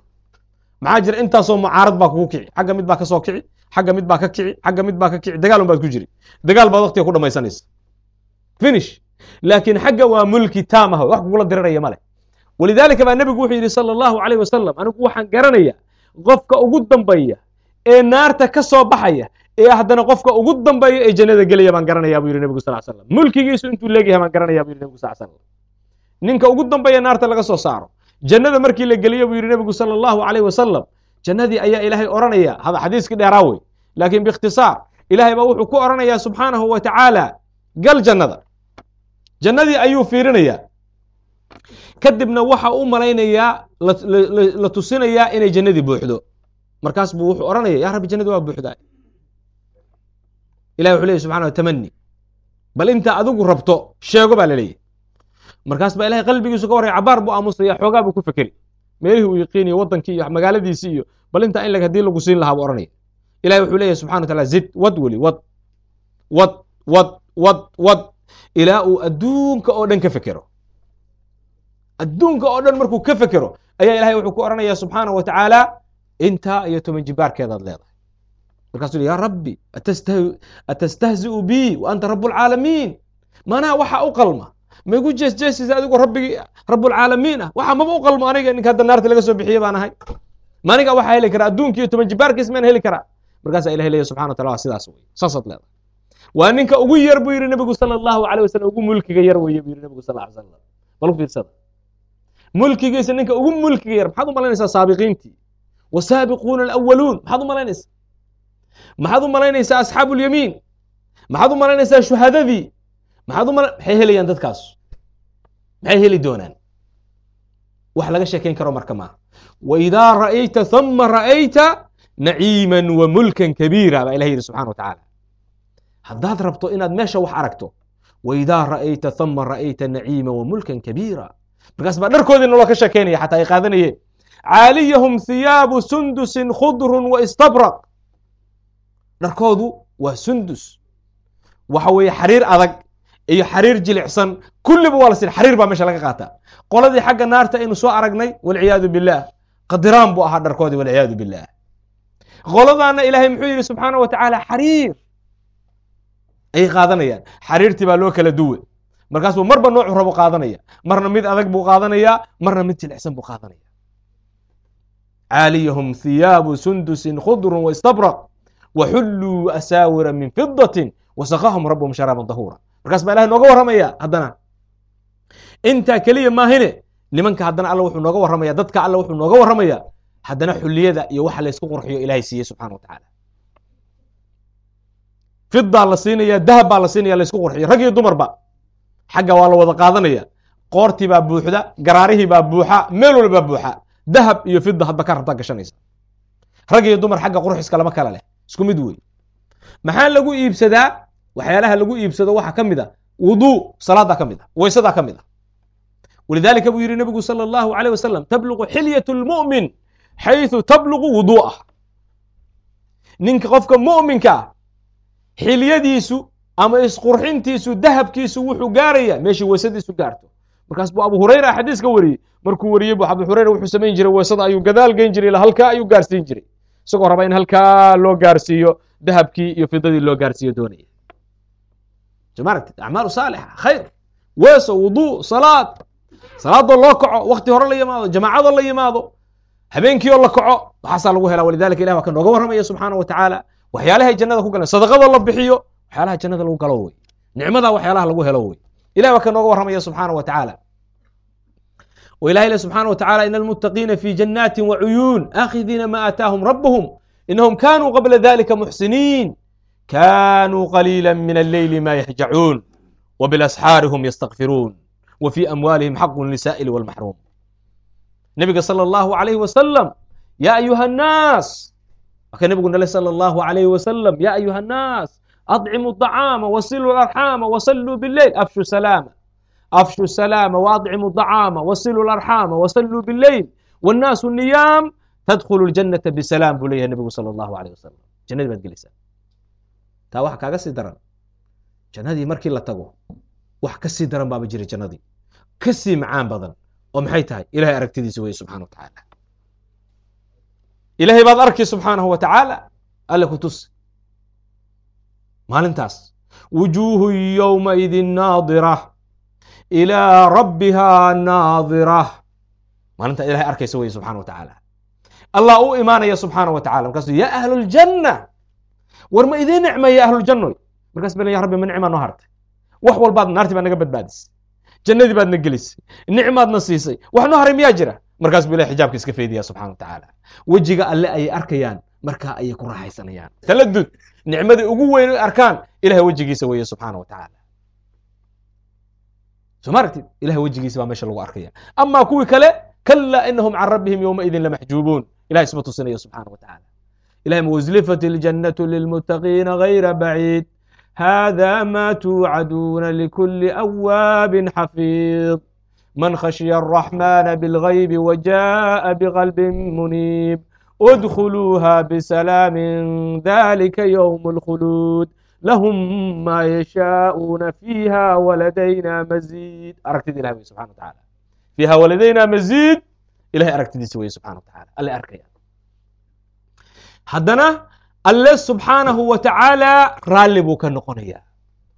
Maxaa jira intaasoo mucaarad baa kugu kici xagga mid baa ka soo kici xagga mid baa ka kici xagga mid baa ka kici dagaal un baad ku jiri. Dagaal baad waktiga ku dhamaysanaysa. Finish laakiin xagga waa mulki taam ah wax kugula diriraya male walidaalika baa nebigu wuxuu yidhi sala allahu alayh wasalam anigu waxaan garanaya qofka ugu dambeeya ee naarta ka soo baxaya ee haddana qofka ugu dambeeya ee jannada gelaya baan garanaya buu yidhi nebigu sal slam mulkigiisu intuu leegyahay baan garanaya buu yidhi nebigu sal slam ninka ugu dambeeya naarta laga soo saaro jannada markii la geliyo buu yidhi nebigu sala allahu alayh wasalam jannadii ayaa ilaahay oranaya. Hada xadiiskii dheeraa wey. Laakiin biikhtisaar ilaahay baa wuxuu ku oranayaa subxaanahu wa tacaala gal jannada jannadii ayuu fiirinayaa. Kadibna waxa u malaynayaa la tusinayaa inay jannadii buuxdo. Markaas buu wuxuu oranaya ya rabbi jannadii waa buuxdaa ilahi wuxuu leeyay subxana tamani bal inta adigu rabto sheego baa laleeyahy markaas baa ilahay qalbigiisu ka warraya cabaar buu aamusaya xoogaa buu ku fekeri meelihii uu yaqiiniyo wadankii iyo magaaladiisii iyo bal intaa in haddii lagu siin lahaa buu oranaya. Ilahi wuxuu leeyahy subxana wa taala zid wad weli wad wad wad wad wad ilaa uu adduunka oo dhan ka fekero adduunka oo dhan markuu ka fekero ayaa ilahay wuxuu ku oranaya subxaana wa tacaala intaa iyo toban jibaarkeedaad leedahay. Markaasuu ya rabbi atastahzi'u bi wa anta rabu lcaalamiin manaa waxa u qalma. Maigu jeesjeesisa adigu rabbigii rabulcaalamiin ah. Waxa maba u qalmo aniga ninka hadda naarta laga soo bixiye baan ahay. Ma aniga waxaa heli karaa adduunki iyo toban jibaarkiis maan heli karaa. Markaasaa ilahay leeya subxana wa tala waa sidaas wey saasaad leedahay waa ninka ugu yar buu yidhi nebigu sala allahu alayh wasalam ugu mulkiga yar weye buu yidhi nebigu sal ly salam bal fiirsada. Mulkigiisa ninka ugu mulkiga yar maxaad u malaynaysaa saabiqiintii? Wasaabiquuna alawaluun maxaad u malaynaysaa? Maxaad u malaynaysaa asxaabu lyamiin maxaad u malaynaysaa shuhadadii? Maxaad u mala maxay helayaan dadkaas? Maxay heli doonaan? Wax laga sheekayn karo marka maaha waidaa ra'ayta huma ra'ayta naciima wa mulkan kabiira baa ilah yidhi subxana wa tacaala haddaad rabto inaad meesha wax aragto? Waidaa ra'ayta huma ra'ayta naciima wa mulkan kabiira. Markaas baa dharkoodiina loo ka sheekaynaya xataa ay qaadanayeen. Caaliyahum hiyaabu sundusin khudrun wa istabraq. Dharkoodu waa sundus. Waxa weeye xariir adag iyo xariir jilicsan. Kulliba waa la siin xariir baa meesha laga qaataa. Qoladii xagga naarta aynu soo aragnay walciyaadu billaah. Qadiraan buu ahaa dharkoodii walciyaadu billaah. Qoladaana ilaahay muxuu yidhi subxaana wa tacaala xariir ayay qaadanayaan. Xariirtii baa loo kala duwe markaasuu marba noocu rabo qaadanaya. Marna mid adag buu qaadanayaa marna mid jilicsan buu qaadanaya. Caaliyahum thiyaabu sundusin khudrun waistabraq waxulluu asaawira min fidatin wasaqahum rabuhum sharaaban dahuura markaas baa ilahay nooga warramaya haddana. Intaa keliya maahine nimanka haddana alla wuxuu nooga warramaya dadka alla wuxuu nooga warramaya haddana xulliyada iyo waxa laysku qurxiyo ilahay siiyey subxana wa tacaala fidaa la siinaya dahab baa la siinaya laysku qurxiyo rag iyo dumarba xagga waa la wada qaadanaya. Qoortii baa buuxda garaarihii baa buuxa meel walbaa buuxa. Dahab iyo fida hadba ka rabtaa gashanaysa. Rag iyo dumar xagga qurxiska lama kala leh. Isku mid wey maxaa lagu iibsadaa? Waxyaalaha lagu iibsado waxaa ka mid a wuduu salaadaa ka mid a waysadaa ka mid a walidaalika buu yidhi nabigu sala allahu alayh wasalam tabluqu xilyat lmu'min xayثu tabluqu wuduu'ah ninka qofka mu'minka xilyadiisu ama isqurxintiisu dahabkiisu wuxuu gaaraya meeshii weysadiisu gaarto. Markaas buu abu hurayra xadiiska wariyey. Markuu wariyey bu abu hurayra wuxuu samayn jiray weysada ayuu gadaal geyn jiray ilaa halkaa ayuu gaarsiin jiray. Isagoo raba in halkaa loo gaarsiiyo dahabkii iyo fidadii loo gaarsiiyo doonaya. Acmaalu saalixa khayr. Weeso wuduu salaad. Salaadoo loo kaco wakti hore la yimaado jamaacadoo la yimaado habeenkii oo la kaco waxaasaa lagu helaa walidalika ilah waa ka nooga warramaya subxaana wa tacaala waxyaalahay jannada ku galeen sadaqada la bixiyo waxyaalaha jannada lagu galo wey nicmada waxyaalaha lagu helo wey ilahi waa ka nooga warramaya subxaana wa tacaala. O ilahay le subxana wa tacala in almuttaqiina fi jannaati wacuyuun aakhidiina ma aataahum rabuhum inahum kanuu qabla dalika muxsiniin kanuu qaliila min alleyli ma yahjacuun wbilasxaari hum ystakfiruun w amwaalihim xaqu lisaa'ili wاlmaxruum nabiga salى اllahu alayh wasalam ya ayuha nnaas maka nebigu nale sal allahu alayh wasalam yaa ayuha annaas acimuu acaama wasiluu arxaama wasalluu bileyl afshu salaama afshu salaama waacimuu acaama wasiluu larxaama wasalluu bileyl wannaasu niyaam tadkhulu ljannata bisalaam buu leeyahay nebigu sal allahu alayh wasalam jannadii baad gelaysaa taa waxa kaaga sii daran jannadii markii la tago wax ka daran baaba jira jannadii ka macaan badan oo maxay tahay ilahay aragtidiisi weye subxana wa tacaala ilahay baad arki subxaanahu wa tacaala alle ku tusi. Maalintaas. Wujuuhu yowmaidin naadira ilىa rabbiha naadira. Maalinta ilahay arkaysa wey subxana wa tacaala allah u imaanaya subxaana wa tacala markaasu ya ahlu ljanna war ma idiin nicmaya ahluljannoy markaas ba ya rabbi ma nicmaa noo hartay. Wax walbaad naartii baad naga badbaadisay. Jannadii baad na gelisay. Nicmaadna siisay. Wax noo haray miyaa jira markaas buu ilahay xijaabka iska feydaya subxana wa tacaala wejiga alle ayay arkayaan markaa ayay ku raaxaysanayaan. Taladud nicmadii ugu weyn ay arkaan ilahay wejigiisa weeye subxaana wa tacaala soo ma aragtid ilahay wejigiisa baa meesha lagu arkaya. Ama kuwii kale kala inahum can rabbihim yowmaidin lamaxjuubuun ilahay isma tusinaya subxaana wa tacaala ilahay wuzlifat iljannatu lilmuttaqiina gayra baciid. Hada ma tuucaduuna likuli awaabin xafiid man khashya الraxmana bاlغaybi wajaءa bqalbi muniib اdkhuluuha bsalaami dalika ywm اlkhuluud lahum ma yashaaءuuna fiiha waladayna maziid aragtida ilah wey subxana wa tacaala fiiha waladayna maziid ilahay aragtidiisa weye subxana wa tacala alle arkaya haddana alle subxaanahu wa tacaala raalli buu ka noqonaya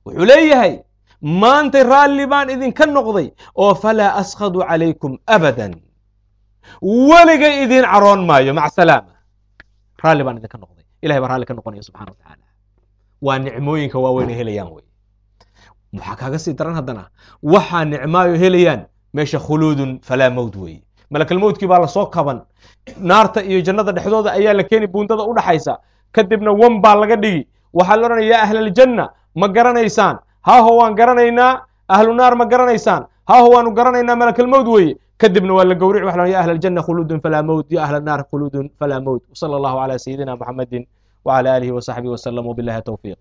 wuxuu leeyahay maantay raalli baan idinka noqday oo falaa askhadu calaykum abada weligay idiin caroon maayo mac salaama. Raalli baan idinka noqday. Ilahay baa raalli ka noqonaya subxana wa tacaala. Waa nicmooyinka waaweynay helayaan wey. Waxaa kaaga sii daran haddana waxaa nicmaayo helayaan meesha khuluudun falaa mowt weeye malakalmowtkii baa la soo kaban. Naarta iyo jannada dhexdooda ayaa la keeni buundada u dhaxaysa. Kadibna wan baa laga dhigi. Waxaa la odhanaya ya ahlaljanna ma garanaysaan haaho waan garanaynaa ahlu naar ma garanaysaan. Haaho waanu garanaynaa malakalmowt weeye. Kadibna waa la gowrici waxa ya ahlaljanna khuluudun falaa mowt ya ahla naar khuluudun falaa mowt wsala allahu calaa sayidina muxamedin wcalى alihi wsaxbihi wslm wbilahi towfiiq